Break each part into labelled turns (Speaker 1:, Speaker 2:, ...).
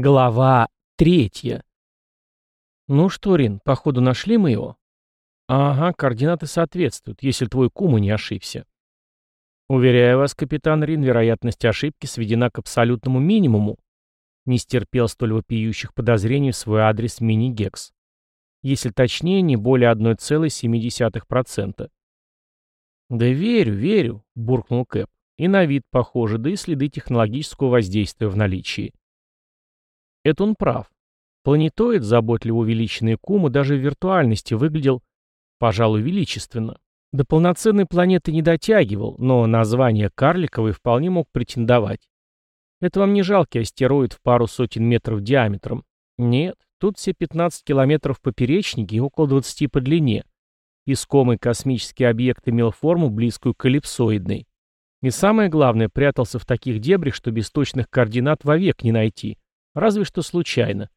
Speaker 1: Глава третья. Ну что, Рин, походу нашли мы его? Ага, координаты соответствуют, если твой кум не ошибся. Уверяю вас, капитан Рин, вероятность ошибки сведена к абсолютному минимуму. Не стерпел столь вопиющих подозрений в свой адрес мини-гекс. Если точнее, не более 1,7%. Да верю, верю, буркнул Кэп. И на вид похоже, да и следы технологического воздействия в наличии. Это он прав. Планетоид, заботливо увеличенный Кума, даже в виртуальности выглядел, пожалуй, величественно. До полноценной планеты не дотягивал, но название карликовый вполне мог претендовать. Это вам не жалкий астероид в пару сотен метров диаметром. Нет, тут все 15 километров поперечнике и около 20 по длине. Искомый космический объект имел форму, близкую к эллипсоидной. И самое главное, прятался в таких дебрях, что без точных координат вовек не найти. Разве что случайно.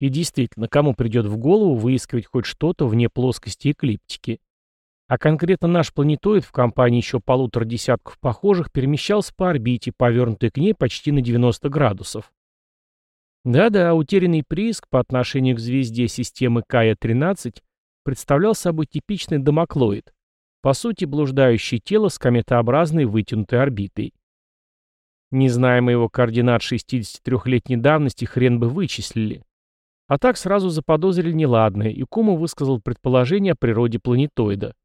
Speaker 1: И действительно, кому придет в голову выискивать хоть что-то вне плоскости эклиптики? А конкретно наш планетоид в компании еще полутора десятков похожих перемещался по орбите, повернутой к ней почти на 90 градусов. Да-да, утерянный прииск по отношению к звезде системы Кая-13 представлял собой типичный домоклоид, по сути блуждающее тело с кометообразной вытянутой орбитой. Не зная моего координат 63-летней давности, хрен бы вычислили. А так сразу заподозрили неладное, и Кума высказал предположение о природе планетоида.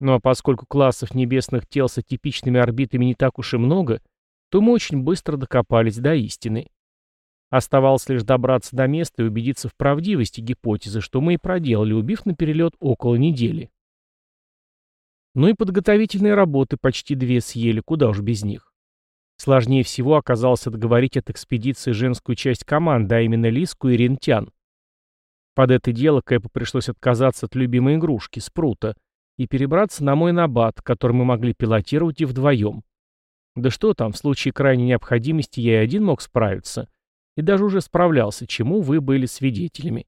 Speaker 1: Ну а поскольку классов небесных тел с атипичными орбитами не так уж и много, то мы очень быстро докопались до истины. Оставалось лишь добраться до места и убедиться в правдивости гипотезы, что мы и проделали, убив на перелет около недели. Ну и подготовительные работы почти две съели, куда уж без них. Сложнее всего оказалось отговорить от экспедиции женскую часть команды, а именно Лиску и Рентян. Под это дело Кэпу пришлось отказаться от любимой игрушки, спрута, и перебраться на мой набат, который мы могли пилотировать и вдвоем. Да что там, в случае крайней необходимости я и один мог справиться. И даже уже справлялся, чему вы были свидетелями.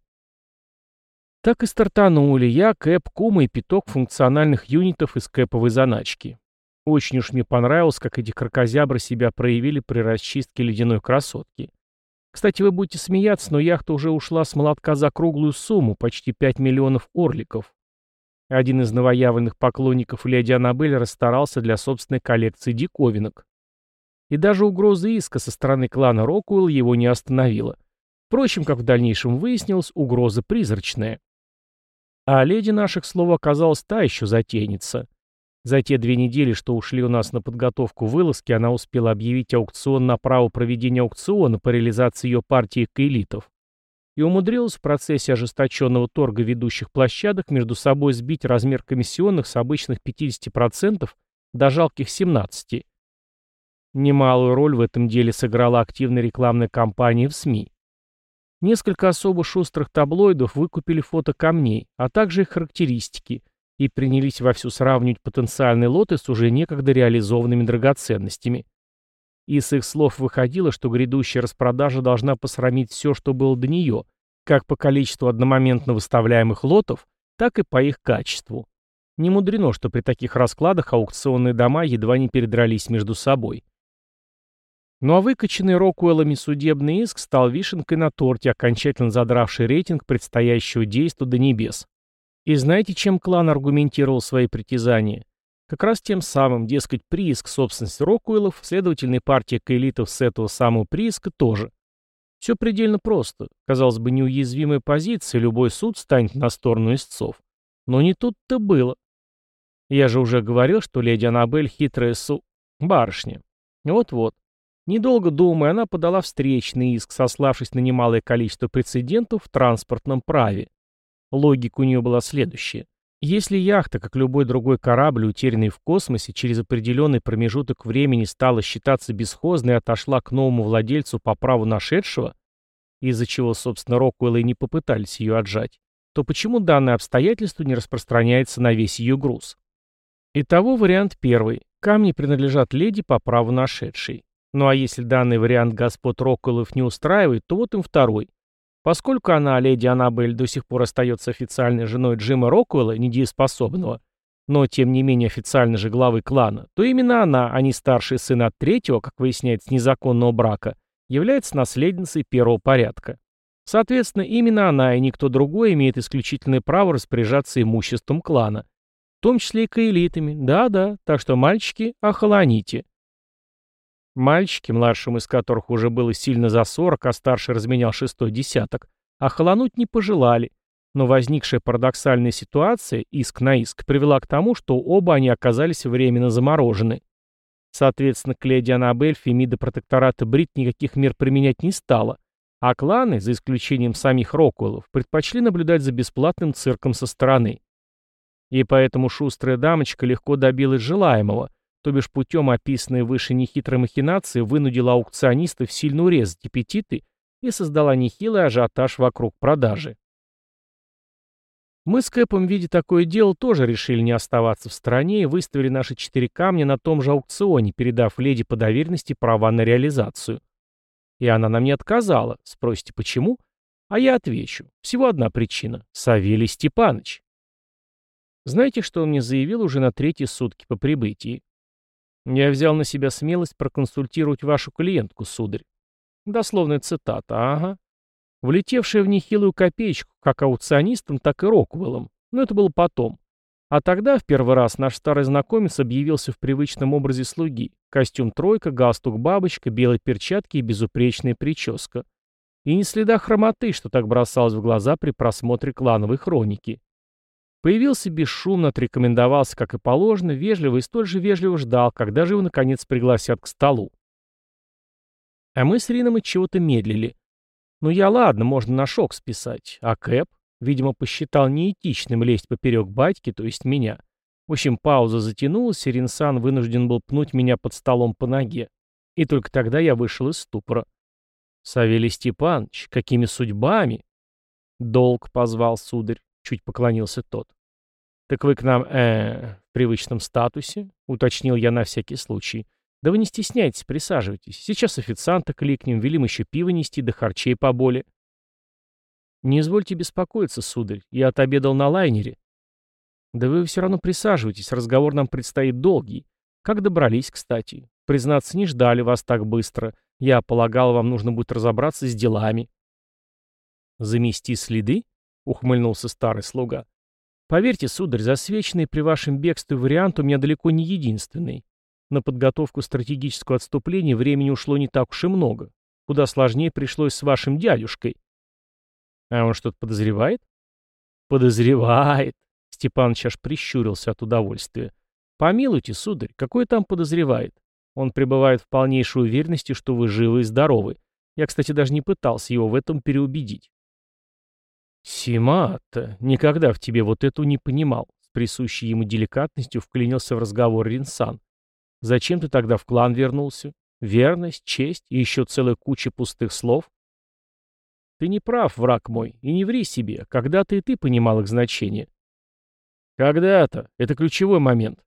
Speaker 1: Так и стартанули я, Кэп, Кума и пяток функциональных юнитов из кэповой заначки. Очень уж мне понравилось, как эти крокозябры себя проявили при расчистке ледяной красотки. Кстати, вы будете смеяться, но яхта уже ушла с молотка за круглую сумму, почти 5 миллионов орликов. Один из новоявленных поклонников леди Аннабель расстарался для собственной коллекции диковинок. И даже угроза иска со стороны клана Рокуэлл его не остановила. Впрочем, как в дальнейшем выяснилось, угроза призрачная. А леди наших слов оказалась та еще затейница. За те две недели, что ушли у нас на подготовку вылазки, она успела объявить аукцион на право проведения аукциона по реализации ее партии каэлитов и умудрилась в процессе ожесточенного торга ведущих площадок между собой сбить размер комиссионных с обычных 50% до жалких 17%. Немалую роль в этом деле сыграла активная рекламная кампания в СМИ. Несколько особо шустрых таблоидов выкупили фото камней, а также их характеристики – и принялись вовсю сравнивать потенциальные лоты с уже некогда реализованными драгоценностями. И с их слов выходило, что грядущая распродажа должна посрамить все, что было до нее, как по количеству одномоментно выставляемых лотов, так и по их качеству. Не мудрено, что при таких раскладах аукционные дома едва не передрались между собой. Ну а выкачанный Рокуэллами судебный иск стал вишенкой на торте, окончательно задравший рейтинг предстоящего действия до небес. И знаете, чем клан аргументировал свои притязания? Как раз тем самым, дескать, прииск собственности Рокуэллов, следовательно, партия каэлитов с этого самого прииска тоже. Все предельно просто. Казалось бы, неуязвимая позиция, любой суд станет на сторону истцов. Но не тут-то было. Я же уже говорил, что леди Аннабель хитрая су... барышня. Вот-вот. Недолго думая, она подала встречный иск, сославшись на немалое количество прецедентов в транспортном праве. Логика у нее была следующая. Если яхта, как любой другой корабль, утерянный в космосе, через определенный промежуток времени стала считаться бесхозной и отошла к новому владельцу по праву нашедшего, из-за чего, собственно, Роквеллы и не попытались ее отжать, то почему данное обстоятельство не распространяется на весь ее груз? Итого вариант первый. Камни принадлежат леди по праву нашедшей. Ну а если данный вариант господ Роквеллов не устраивает, то вот им второй. Поскольку она, леди Аннабель, до сих пор остается официальной женой Джима Роквелла, недееспособного, но тем не менее официально же главы клана, то именно она, а не старший сын от третьего, как выясняется, незаконного брака, является наследницей первого порядка. Соответственно, именно она и никто другой имеет исключительное право распоряжаться имуществом клана. В том числе и каэлитами. Да-да, так что, мальчики, охолоните. Мальчики, младшим из которых уже было сильно за сорок, а старший разменял шестой десяток, охолонуть не пожелали, но возникшая парадоксальная ситуация, иск на иск, привела к тому, что оба они оказались временно заморожены. Соответственно, к леди Аннабель Фемида протектората Брит никаких мер применять не стала, а кланы, за исключением самих Рокуэллов, предпочли наблюдать за бесплатным цирком со стороны. И поэтому шустрая дамочка легко добилась желаемого, то бишь путем описанной выше нехитрой махинации вынудила аукционистов сильно урезать аппетиты и создала нехилый ажиотаж вокруг продажи. Мы с Кэпом, видя такое дело, тоже решили не оставаться в стороне и выставили наши четыре камня на том же аукционе, передав леди по доверенности права на реализацию. И она нам не отказала. Спросите, почему? А я отвечу. Всего одна причина. Савелий Степаныч. Знаете, что он мне заявил уже на третьи сутки по прибытии? Я взял на себя смелость проконсультировать вашу клиентку, сударь. Дословная цитата, ага влетевшая в нехилую копеечку, как аукционистам, так и Роквеллом. Но это было потом. А тогда в первый раз наш старый знакомец объявился в привычном образе слуги. Костюм тройка, галстук бабочка, белые перчатки и безупречная прическа. И не следа хромоты, что так бросалось в глаза при просмотре клановой хроники. Появился бесшумно, отрекомендовался, как и положено, вежливо и столь же вежливо ждал, когда же его, наконец, пригласят к столу. А мы с Рином от чего-то медлили. Ну я ладно, можно на шок списать. А Кэп, видимо, посчитал неэтичным лезть поперек батьки, то есть меня. В общем, пауза затянулась, и Ринсан вынужден был пнуть меня под столом по ноге. И только тогда я вышел из ступора. «Савелий Степанович, какими судьбами?» «Долг позвал, сударь», — чуть поклонился тот. «Так вы к нам, э, в привычном статусе?» — уточнил я на всякий случай. «Да вы не стесняйтесь, присаживайтесь. Сейчас официанта кликнем, велим еще пиво нести, да харчей поболе». «Не извольте беспокоиться, сударь, я отобедал на лайнере». «Да вы все равно присаживайтесь, разговор нам предстоит долгий. Как добрались, кстати? Признаться, не ждали вас так быстро. Я полагал, вам нужно будет разобраться с делами». «Замести следы?» — ухмыльнулся старый слуга. «Поверьте, сударь, засвеченный при вашем бегстве вариант у меня далеко не единственный. На подготовку стратегического отступления времени ушло не так уж и много. Куда сложнее пришлось с вашим дядюшкой. А он что-то подозревает? Подозревает. Степаныч аж прищурился от удовольствия. Помилуйте, сударь, какой там подозревает? Он пребывает в полнейшей уверенности, что вы живы и здоровы. Я, кстати, даже не пытался его в этом переубедить. Симата, никогда в тебе вот эту не понимал. С присущей ему деликатностью вклинился в разговор Ринсан. Зачем ты тогда в клан вернулся? Верность, честь и еще целая куча пустых слов? Ты не прав, враг мой, и не ври себе. Когда-то и ты понимал их значение. Когда-то. Это ключевой момент.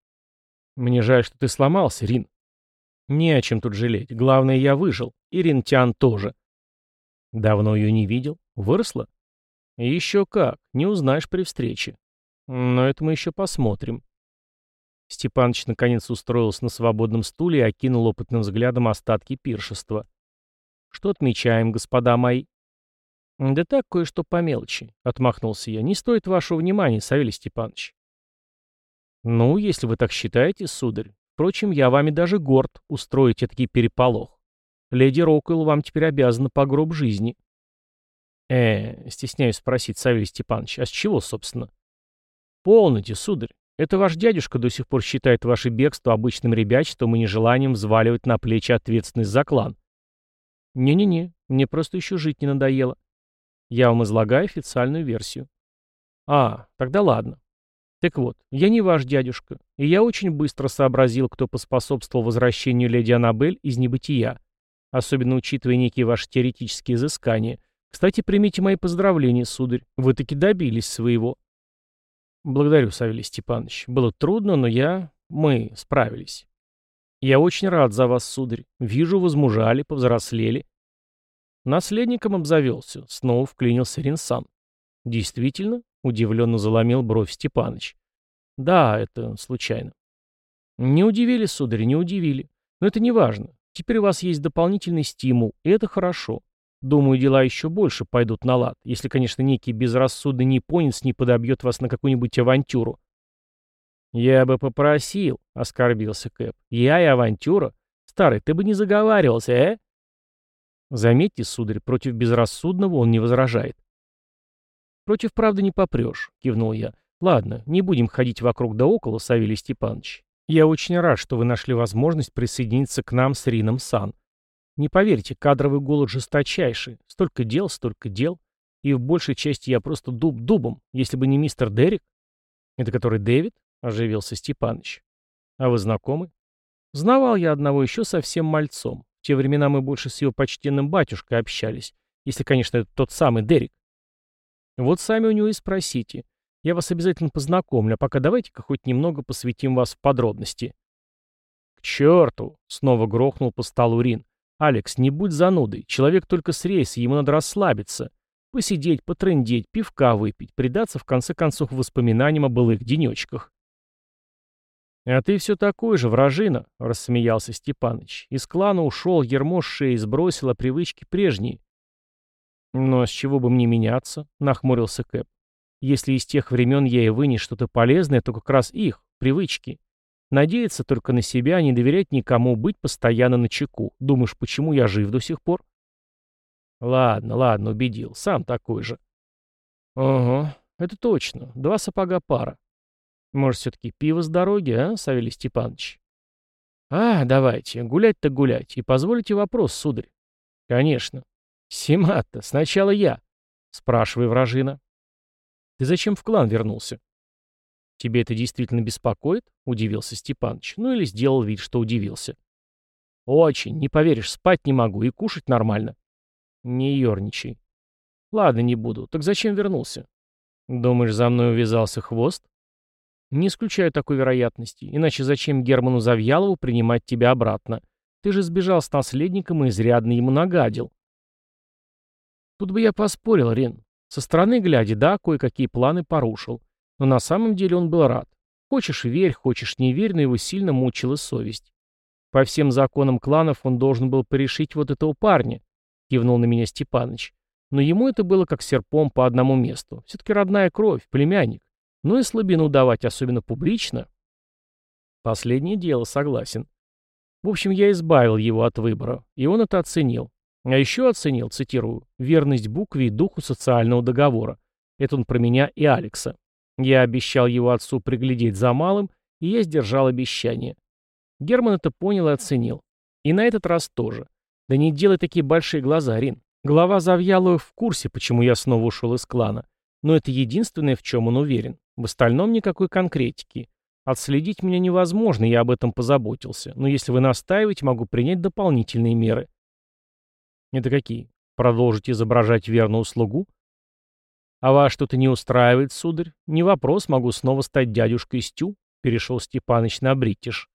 Speaker 1: Мне жаль, что ты сломался, Рин. Не о чем тут жалеть. Главное, я выжил. И Ринтян тоже. Давно ее не видел? Выросла? Еще как. Не узнаешь при встрече. Но это мы еще посмотрим. Степаныч наконец устроился на свободном стуле и окинул опытным взглядом остатки пиршества. «Что отмечаем, господа мои?» «Да так, кое-что по мелочи», — отмахнулся я. «Не стоит вашего внимания, Савелий Степанович». «Ну, если вы так считаете, сударь. Впрочем, я вами даже горд устроить такой переполох. Леди Роквелл вам теперь обязана по гроб жизни». «Э, стесняюсь спросить, Савелий Степанович, а с чего, собственно?» «Полноте, сударь. Это ваш дядюшка до сих пор считает ваше бегство обычным ребячеством и нежеланием взваливать на плечи ответственность за клан. Не-не-не, мне просто еще жить не надоело. Я вам излагаю официальную версию. А, тогда ладно. Так вот, я не ваш дядюшка, и я очень быстро сообразил, кто поспособствовал возвращению леди Аннабель из небытия, особенно учитывая некие ваши теоретические изыскания. Кстати, примите мои поздравления, сударь, вы таки добились своего. Благодарю, Савелий Степанович. Было трудно, но я... Мы справились. Я очень рад за вас, сударь. Вижу, возмужали, повзрослели. Наследником обзавелся. Снова вклинился Ринсан. Действительно? Удивленно заломил бровь Степаныч. Да, это случайно. Не удивили, сударь, не удивили. Но это не важно. Теперь у вас есть дополнительный стимул, и это хорошо. Думаю, дела еще больше пойдут на лад, если, конечно, некий безрассудный японец не подобьет вас на какую-нибудь авантюру. «Я бы попросил», — оскорбился Кэп. «Я и авантюра? Старый, ты бы не заговаривался, э?» Заметьте, сударь, против безрассудного он не возражает. «Против правды не попрешь», — кивнул я. «Ладно, не будем ходить вокруг да около, Савелий Степанович. Я очень рад, что вы нашли возможность присоединиться к нам с Рином Сан. Не поверите, кадровый голод жесточайший. Столько дел, столько дел. И в большей части я просто дуб дубом, если бы не мистер Дерек. Это который Дэвид? Оживился Степаныч. А вы знакомы? Знавал я одного еще совсем мальцом. В те времена мы больше с его почтенным батюшкой общались. Если, конечно, это тот самый Дерек. Вот сами у него и спросите. Я вас обязательно познакомлю, а пока давайте-ка хоть немного посвятим вас в подробности. К черту! Снова грохнул по столу Рин. «Алекс, не будь занудой. Человек только с рейса, ему надо расслабиться. Посидеть, потрындеть, пивка выпить, предаться в конце концов воспоминаниям о былых денечках». «А ты все такой же, вражина», — рассмеялся Степаныч. «Из клана ушел, ермо с шеи сбросил, а привычки прежние». «Но с чего бы мне меняться?» — нахмурился Кэп. «Если из тех времен я и вынес что-то полезное, то как раз их, привычки. Надеяться только на себя, не доверять никому, быть постоянно на чеку. Думаешь, почему я жив до сих пор? Ладно, ладно, убедил. Сам такой же. Ого, это точно. Два сапога пара. Может, все-таки пиво с дороги, а, Савелий Степанович? А, давайте, гулять-то гулять. И позволите вопрос, сударь. Конечно. Симат-то, сначала я. Спрашивай, вражина. Ты зачем в клан вернулся? «Тебе это действительно беспокоит?» — удивился Степаныч. Ну или сделал вид, что удивился. «Очень. Не поверишь, спать не могу и кушать нормально». «Не ерничай». «Ладно, не буду. Так зачем вернулся?» «Думаешь, за мной увязался хвост?» «Не исключаю такой вероятности. Иначе зачем Герману Завьялову принимать тебя обратно? Ты же сбежал с наследником и изрядно ему нагадил». Тут бы я поспорил, Рен. Со стороны глядя, да, кое-какие планы порушил. Но на самом деле он был рад. Хочешь верь, хочешь не верь, но его сильно мучила совесть. По всем законам кланов он должен был порешить вот этого парня, кивнул на меня Степаныч. Но ему это было как серпом по одному месту. Все-таки родная кровь, племянник. Ну и слабину давать, особенно публично. Последнее дело, согласен. В общем, я избавил его от выбора, и он это оценил. А еще оценил, цитирую, верность букве и духу социального договора. Это он про меня и Алекса. Я обещал его отцу приглядеть за малым, и я сдержал обещание. Герман это понял и оценил. И на этот раз тоже. Да не делай такие большие глаза, Рин. Глава Завьялова в курсе, почему я снова ушел из клана. Но это единственное, в чем он уверен. В остальном никакой конкретики. Отследить меня невозможно, я об этом позаботился. Но если вы настаиваете, могу принять дополнительные меры. Это какие? Продолжить изображать верную слугу? «А вас что-то не устраивает, сударь? Не вопрос, могу снова стать дядюшкой Стю?» — перешел Степаныч на бритиш.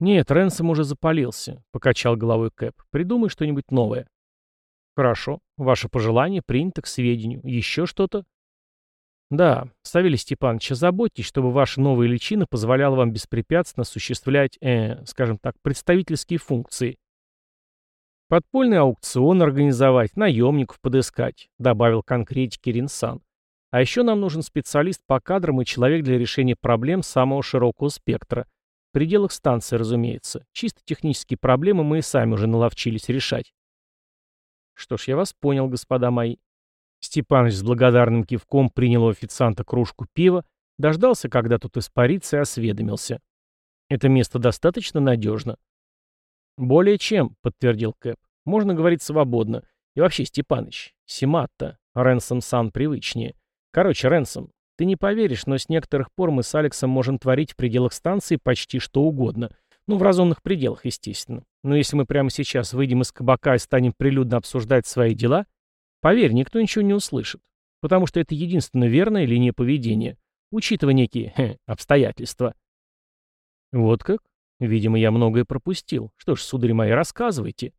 Speaker 1: «Нет, Ренсом уже запалился», — покачал головой Кэп. «Придумай что-нибудь новое». «Хорошо. Ваше пожелание принято к сведению. Еще что-то?» «Да, Савелий Степанович, заботьтесь, чтобы ваша новая личина позволяла вам беспрепятственно осуществлять, э, скажем так, представительские функции. Подпольный аукцион организовать, наемников подыскать, добавил конкретики Ринсан. А еще нам нужен специалист по кадрам и человек для решения проблем самого широкого спектра. В пределах станции, разумеется. Чисто технические проблемы мы и сами уже наловчились решать. Что ж, я вас понял, господа мои. Степаныч с благодарным кивком принял у официанта кружку пива, дождался, когда тут испарится, и осведомился. Это место достаточно надежно. «Более чем», — подтвердил Кэп. «Можно говорить свободно. И вообще, Степаныч, Симатта, Ренсом Сан привычнее. Короче, Ренсом, ты не поверишь, но с некоторых пор мы с Алексом можем творить в пределах станции почти что угодно. Ну, в разумных пределах, естественно. Но если мы прямо сейчас выйдем из кабака и станем прилюдно обсуждать свои дела, поверь, никто ничего не услышит. Потому что это единственно верная линия поведения, учитывая некие хе, обстоятельства. Вот как? Видимо, я многое пропустил. Что ж, сударь мои, рассказывайте.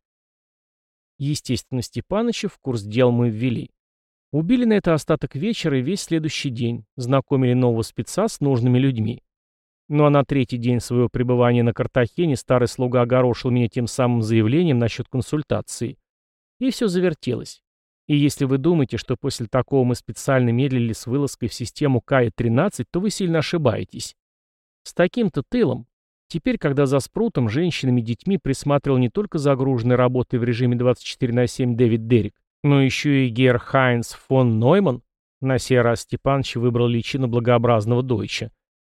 Speaker 1: Естественно, Степаныча в курс дел мы ввели. Убили на это остаток вечера и весь следующий день. Знакомили нового спеца с нужными людьми. Ну а на третий день своего пребывания на Картахене старый слуга огорошил меня тем самым заявлением насчет консультации. И все завертелось. И если вы думаете, что после такого мы специально медлили с вылазкой в систему КАИ-13, то вы сильно ошибаетесь. С таким-то тылом. Теперь, когда за спрутом, женщинами и детьми присматривал не только загруженной работой в режиме 24 на 7 Дэвид Дерек, но еще и Гер Хайнс фон Нойман, на сей раз Степанович выбрал личину благообразного дойча,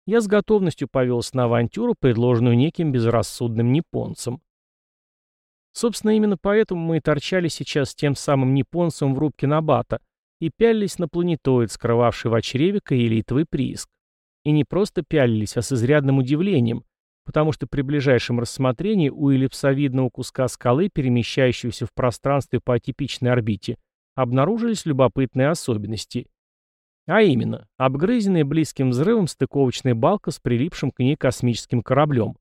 Speaker 1: я с готовностью повелся на авантюру, предложенную неким безрассудным японцем. Собственно, именно поэтому мы и торчали сейчас с тем самым японцем в рубке Набата и пялились на планетоид, скрывавший в очреве каэлитовый прииск. И не просто пялились, а с изрядным удивлением, потому что при ближайшем рассмотрении у эллипсовидного куска скалы, перемещающегося в пространстве по атипичной орбите, обнаружились любопытные особенности. А именно, обгрызенная близким взрывом стыковочная балка с прилипшим к ней космическим кораблем.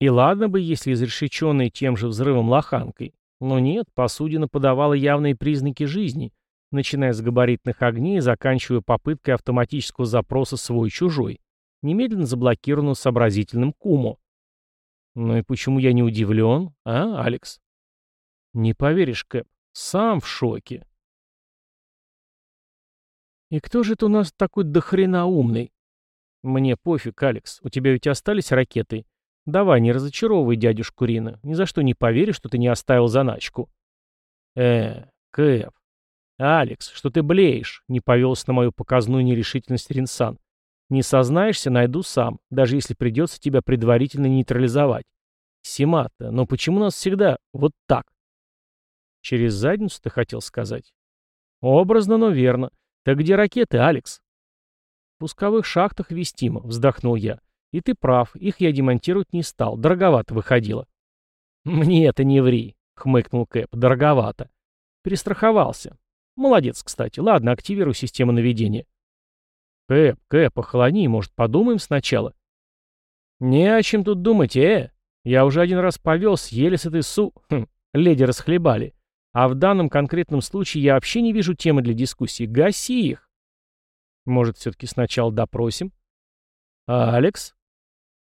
Speaker 1: И ладно бы, если изрешеченная тем же взрывом лоханкой. Но нет, посудина подавала явные признаки жизни, начиная с габаритных огней и заканчивая попыткой автоматического запроса свой-чужой, немедленно заблокированного сообразительным Кумо. Ну и почему я не удивлен, а, Алекс? Не поверишь, Кэп, сам в шоке. И кто же это у нас такой дохрена умный? Мне пофиг, Алекс, у тебя ведь остались ракеты. Давай, не разочаровывай дядюшку Рина. Ни за что не поверю, что ты не оставил заначку. Э, Кэп. Алекс, что ты блеешь? Не повелся на мою показную нерешительность Ринсан. Не сознаешься, найду сам, даже если придется тебя предварительно нейтрализовать. Симата, но почему нас всегда вот так? Через задницу ты хотел сказать? Образно, но верно. Так где ракеты, Алекс? В пусковых шахтах вестимо, вздохнул я. И ты прав, их я демонтировать не стал, дороговато выходило. Мне это не ври, хмыкнул Кэп, дороговато. Перестраховался. Молодец, кстати. Ладно, активируй систему наведения. Кэп, Кэп, охолони, может, подумаем сначала? Не о чем тут думать, э. Я уже один раз повелся, еле с этой су... Хм, леди расхлебали. А в данном конкретном случае я вообще не вижу темы для дискуссии. Гаси их. Может, все-таки сначала допросим? А Алекс?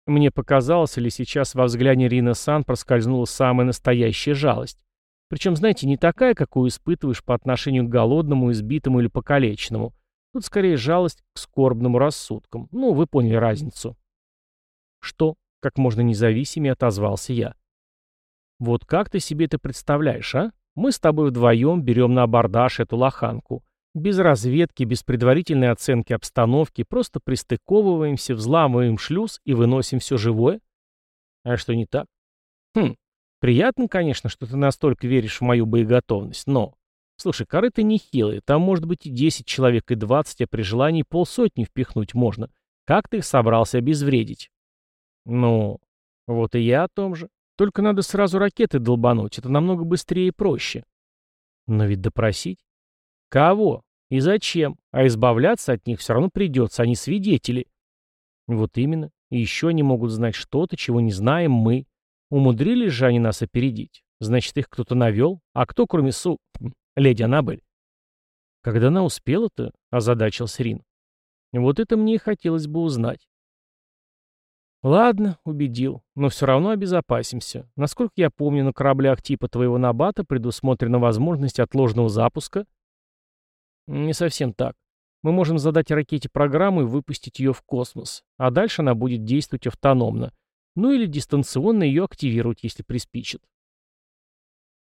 Speaker 1: Мне показалось, или сейчас во взгляде Рина Сан проскользнула самая настоящая жалость. Причем, знаете, не такая, какую испытываешь по отношению к голодному, избитому или покалеченному. Тут скорее жалость к скорбному рассудкам. Ну, вы поняли разницу. Что? Как можно независимее отозвался я. Вот как ты себе это представляешь, а? Мы с тобой вдвоем берем на абордаж эту лоханку. Без разведки, без предварительной оценки обстановки, просто пристыковываемся, взламываем шлюз и выносим все живое? А что не так? Хм, приятно, конечно, что ты настолько веришь в мою боеготовность, но... Слушай, корыто нехилые, там может быть и 10 человек, и 20, а при желании полсотни впихнуть можно. Как ты их собрался обезвредить? Ну, вот и я о том же. Только надо сразу ракеты долбануть, это намного быстрее и проще. Но ведь допросить? Кого? И зачем? А избавляться от них все равно придется, они свидетели. Вот именно. И еще они могут знать что-то, чего не знаем мы. Умудрились же они нас опередить. Значит, их кто-то навел. А кто, кроме Су... Леди Аннабель? Когда она успела-то, озадачился Рин. Вот это мне и хотелось бы узнать. Ладно, убедил, но все равно обезопасимся. Насколько я помню, на кораблях типа твоего Набата предусмотрена возможность отложенного запуска — не совсем так. Мы можем задать ракете программу и выпустить ее в космос, а дальше она будет действовать автономно. Ну или дистанционно ее активировать, если приспичит.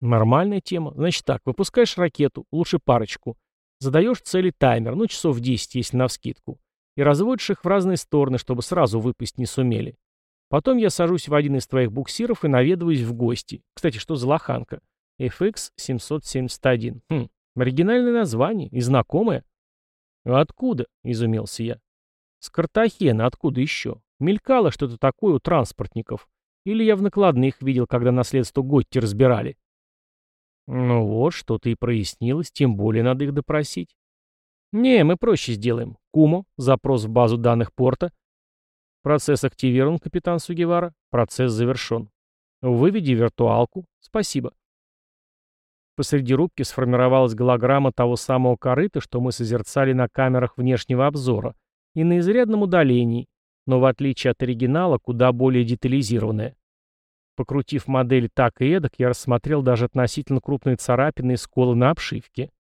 Speaker 1: Нормальная тема. Значит так, выпускаешь ракету, лучше парочку. Задаешь цели таймер, ну часов 10, если навскидку. И разводишь их в разные стороны, чтобы сразу выпустить не сумели. Потом я сажусь в один из твоих буксиров и наведываюсь в гости. Кстати, что за лоханка? FX-771. Хм, Оригинальное название и знакомое. Откуда? Изумился я. С Картахена, откуда еще? Мелькало что-то такое у транспортников. Или я в накладных видел, когда наследство Готти разбирали. Ну вот, что-то и прояснилось, тем более надо их допросить. Не, мы проще сделаем. Кумо, запрос в базу данных порта. Процесс активирован, капитан Сугевара. Процесс завершен. Выведи виртуалку. Спасибо. Посреди рубки сформировалась голограмма того самого корыта, что мы созерцали на камерах внешнего обзора, и на изрядном удалении, но в отличие от оригинала, куда более детализированная. Покрутив модель так и эдак, я рассмотрел даже относительно крупные царапины и сколы на обшивке.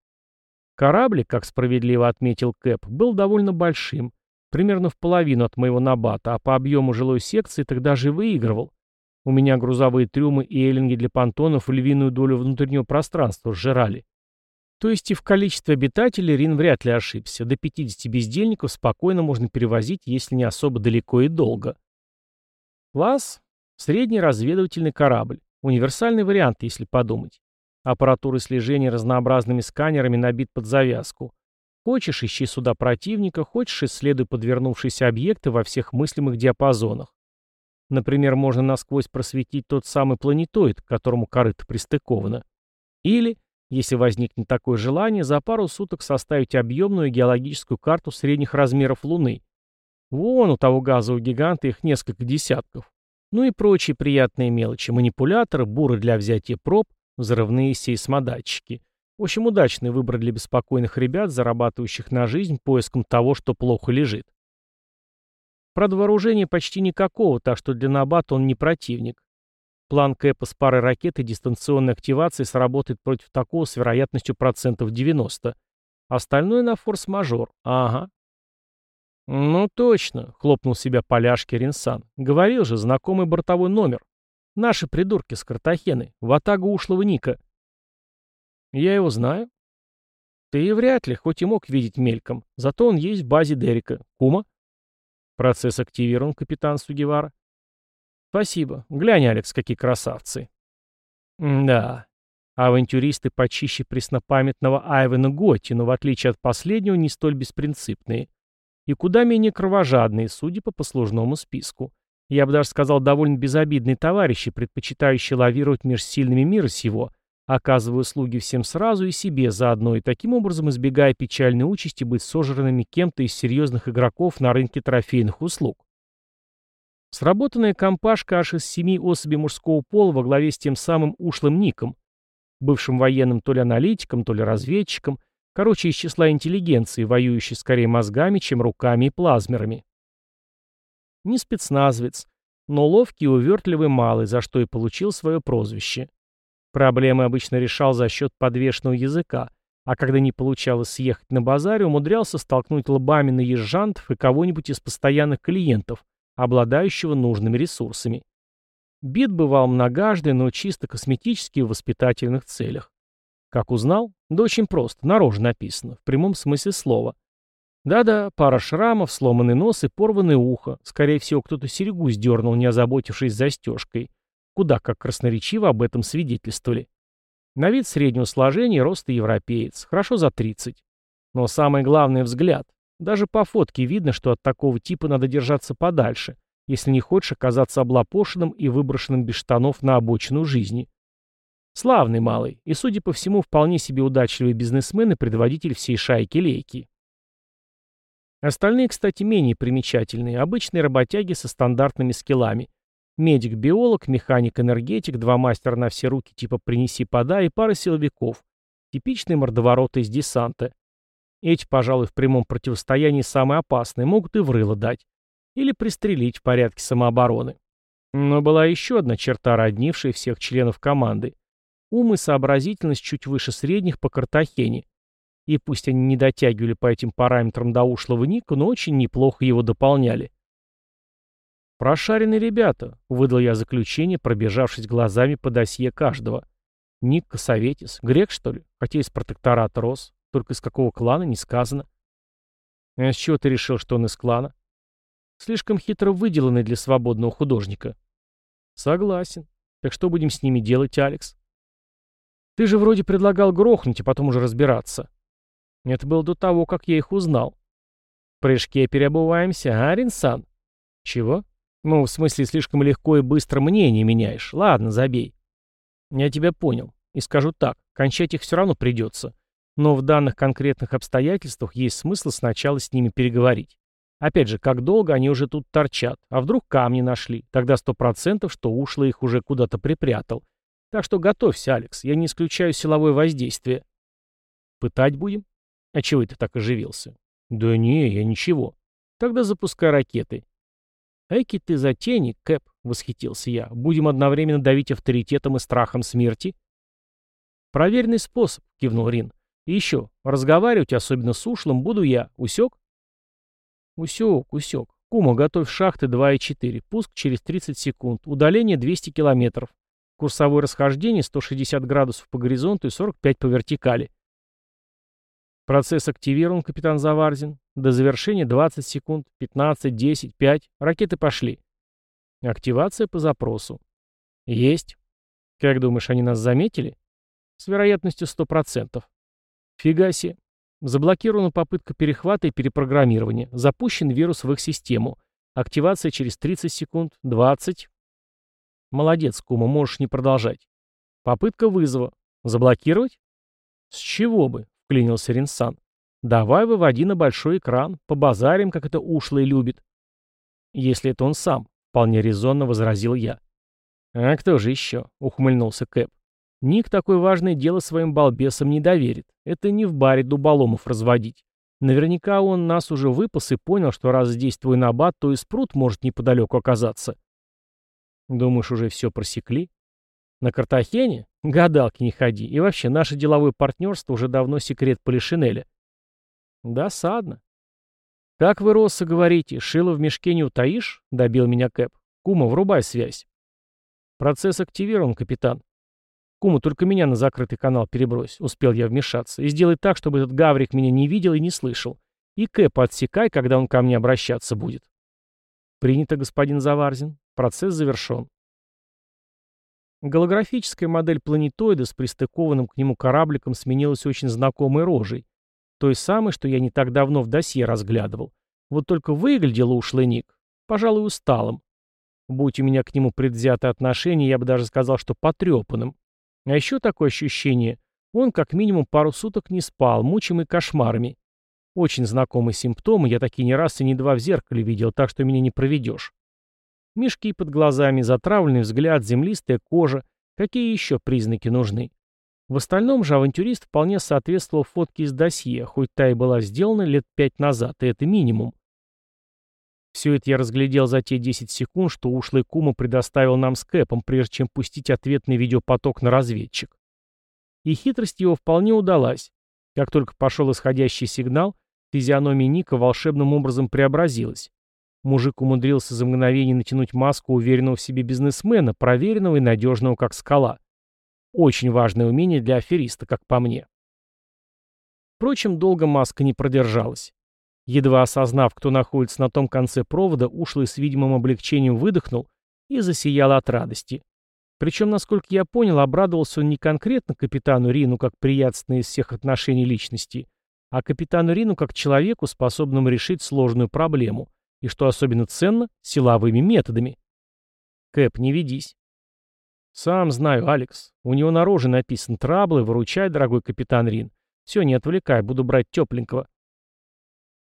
Speaker 1: Кораблик, как справедливо отметил Кэп, был довольно большим, примерно в половину от моего набата, а по объему жилой секции тогда же выигрывал. У меня грузовые трюмы и эллинги для понтонов львиную долю внутреннего пространства сжирали. То есть и в количестве обитателей Рин вряд ли ошибся. До 50 бездельников спокойно можно перевозить, если не особо далеко и долго. Класс Средний разведывательный корабль. Универсальный вариант, если подумать. Аппаратура слежения разнообразными сканерами набит под завязку. Хочешь, ищи суда противника, хочешь, исследуй подвернувшиеся объекты во всех мыслимых диапазонах. Например, можно насквозь просветить тот самый планетоид, к которому корыто пристыковано. Или, если возникнет такое желание, за пару суток составить объемную геологическую карту средних размеров Луны. Вон у того газового гиганта их несколько десятков. Ну и прочие приятные мелочи. Манипуляторы, буры для взятия проб, взрывные сейсмодатчики. В общем, удачный выбор для беспокойных ребят, зарабатывающих на жизнь поиском того, что плохо лежит. Правда, вооружения почти никакого, так что для Набата он не противник. План Кэпа с парой ракет и дистанционной активации сработает против такого с вероятностью процентов 90. Остальное на форс-мажор. Ага. «Ну точно», — хлопнул себя поляшки Ринсан. «Говорил же, знакомый бортовой номер. Наши придурки с Картахены, в атагу ушлого Ника». «Я его знаю». «Ты и вряд ли, хоть и мог видеть мельком. Зато он есть в базе Дерека. Кума?» «Процесс активирован, капитан Сугивара». «Спасибо. Глянь, Алекс, какие красавцы». «Да, авантюристы почище преснопамятного Айвена Готти, но в отличие от последнего не столь беспринципные и куда менее кровожадные, судя по послужному списку. Я бы даже сказал, довольно безобидные товарищи, предпочитающие лавировать между сильными мира сего, оказывая услуги всем сразу и себе заодно, и таким образом избегая печальной участи быть сожранными кем-то из серьезных игроков на рынке трофейных услуг. Сработанная компашка аж из семи особей мужского пола во главе с тем самым ушлым Ником, бывшим военным то ли аналитиком, то ли разведчиком, Короче, из числа интеллигенции, воюющей скорее мозгами, чем руками и плазмерами. Не спецназовец, но ловкий и увертливый малый, за что и получил свое прозвище. Проблемы обычно решал за счет подвешенного языка, а когда не получалось съехать на базаре, умудрялся столкнуть лбами наезжантов и кого-нибудь из постоянных клиентов, обладающего нужными ресурсами. Бит бывал многожды, но чисто косметически в воспитательных целях. Как узнал? Да очень просто, наружу написано, в прямом смысле слова. Да-да, пара шрамов, сломанный нос и порванное ухо. Скорее всего, кто-то серегу сдернул, не озаботившись застежкой. Куда как красноречиво об этом свидетельствовали. На вид среднего сложения роста европеец, хорошо за 30. Но самое главное — взгляд. Даже по фотке видно, что от такого типа надо держаться подальше, если не хочешь оказаться облапошенным и выброшенным без штанов на обочину жизни. Славный малый и, судя по всему, вполне себе удачливый бизнесмен и предводитель всей шайки-лейки. Остальные, кстати, менее примечательные, обычные работяги со стандартными скиллами. Медик-биолог, механик-энергетик, два мастера на все руки типа «принеси-подай» и пара силовиков. Типичные мордовороты из десанта. Эти, пожалуй, в прямом противостоянии самые опасные, могут и в рыло дать. Или пристрелить в порядке самообороны. Но была еще одна черта, роднившая всех членов команды. Ум и сообразительность чуть выше средних по Картахене. И пусть они не дотягивали по этим параметрам до ушлого Ника, но очень неплохо его дополняли. «Прошаренные ребята», — выдал я заключение, пробежавшись глазами по досье каждого. «Ник Косоветис. Грек, что ли? Хотя из протектората рос. Только из какого клана, не сказано». «А с чего ты решил, что он из клана?» «Слишком хитро выделанный для свободного художника». «Согласен. Так что будем с ними делать, Алекс?» Ты же вроде предлагал грохнуть, а потом уже разбираться. Это было до того, как я их узнал. В прыжке переобуваемся, а, Ринсан? Чего? Ну, в смысле, слишком легко и быстро мнение меняешь. Ладно, забей. Я тебя понял. И скажу так, кончать их все равно придется. Но в данных конкретных обстоятельствах есть смысл сначала с ними переговорить. Опять же, как долго они уже тут торчат? А вдруг камни нашли? Тогда сто процентов, что ушло их уже куда-то припрятал. Так что готовься, Алекс, я не исключаю силовое воздействие. Пытать будем? А чего ты так оживился? Да не, я ничего. Тогда запускай ракеты. «Эки ты затейник, Кэп», — восхитился я. «Будем одновременно давить авторитетом и страхом смерти?» «Проверенный способ», — кивнул Рин. «И еще, разговаривать, особенно с ушлым, буду я. Усек?» «Усек, усек. Кума, готовь шахты 2 и 4. Пуск через 30 секунд. Удаление 200 километров. Курсовое расхождение 160 градусов по горизонту и 45 по вертикали. Процесс активирован, капитан Заварзин. До завершения 20 секунд, 15, 10, 5. Ракеты пошли. Активация по запросу. Есть. Как думаешь, они нас заметили? С вероятностью 100%. Фига себе. Заблокирована попытка перехвата и перепрограммирования. Запущен вирус в их систему. Активация через 30 секунд, 20. Молодец, Кума, можешь не продолжать. Попытка вызова. Заблокировать? С чего бы? вклинился Ринсан. «Давай выводи на большой экран, побазарим, как это ушлый любит». «Если это он сам», — вполне резонно возразил я. «А кто же еще?» — ухмыльнулся Кэп. «Ник такое важное дело своим балбесам не доверит. Это не в баре дуболомов разводить. Наверняка он нас уже выпас и понял, что раз здесь твой набат, то и спрут может неподалеку оказаться». «Думаешь, уже все просекли?» «На Картахене? Гадалки не ходи. И вообще, наше деловое партнерство уже давно секрет Полишинеля. Досадно. Как вы, Росса, говорите, шило в мешке не утаишь? Добил меня Кэп. Кума, врубай связь. Процесс активирован, капитан. Кума, только меня на закрытый канал перебрось. Успел я вмешаться. И сделай так, чтобы этот гаврик меня не видел и не слышал. И Кэп отсекай, когда он ко мне обращаться будет. Принято, господин Заварзин. Процесс завершен. Голографическая модель планетоида с пристыкованным к нему корабликом сменилась очень знакомой рожей. Той самой, что я не так давно в досье разглядывал. Вот только выглядел ушлый Ник, пожалуй, усталым. Будь у меня к нему предвзятое отношение, я бы даже сказал, что потрепанным. А еще такое ощущение, он как минимум пару суток не спал, мучимый кошмарами. Очень знакомые симптомы, я такие не раз и не два в зеркале видел, так что меня не проведешь. Мешки под глазами, затравленный взгляд, землистая кожа. Какие еще признаки нужны? В остальном же авантюрист вполне соответствовал фотке из досье, хоть та и была сделана лет пять назад, и это минимум. Все это я разглядел за те 10 секунд, что ушлый Кума предоставил нам с Кэпом, прежде чем пустить ответный видеопоток на разведчик. И хитрость его вполне удалась. Как только пошел исходящий сигнал, физиономия Ника волшебным образом преобразилась. Мужик умудрился за мгновение натянуть маску уверенного в себе бизнесмена, проверенного и надежного как скала. Очень важное умение для афериста, как по мне. Впрочем, долго маска не продержалась. Едва осознав, кто находится на том конце провода, ушлый с видимым облегчением выдохнул и засиял от радости. Причем, насколько я понял, обрадовался он не конкретно капитану Рину как приятственной из всех отношений личности, а капитану Рину как человеку, способному решить сложную проблему, и, что особенно ценно, силовыми методами. Кэп, не ведись. Сам знаю, Алекс. У него на роже написан «Траблы, выручай, дорогой капитан Рин». Все, не отвлекай, буду брать тепленького.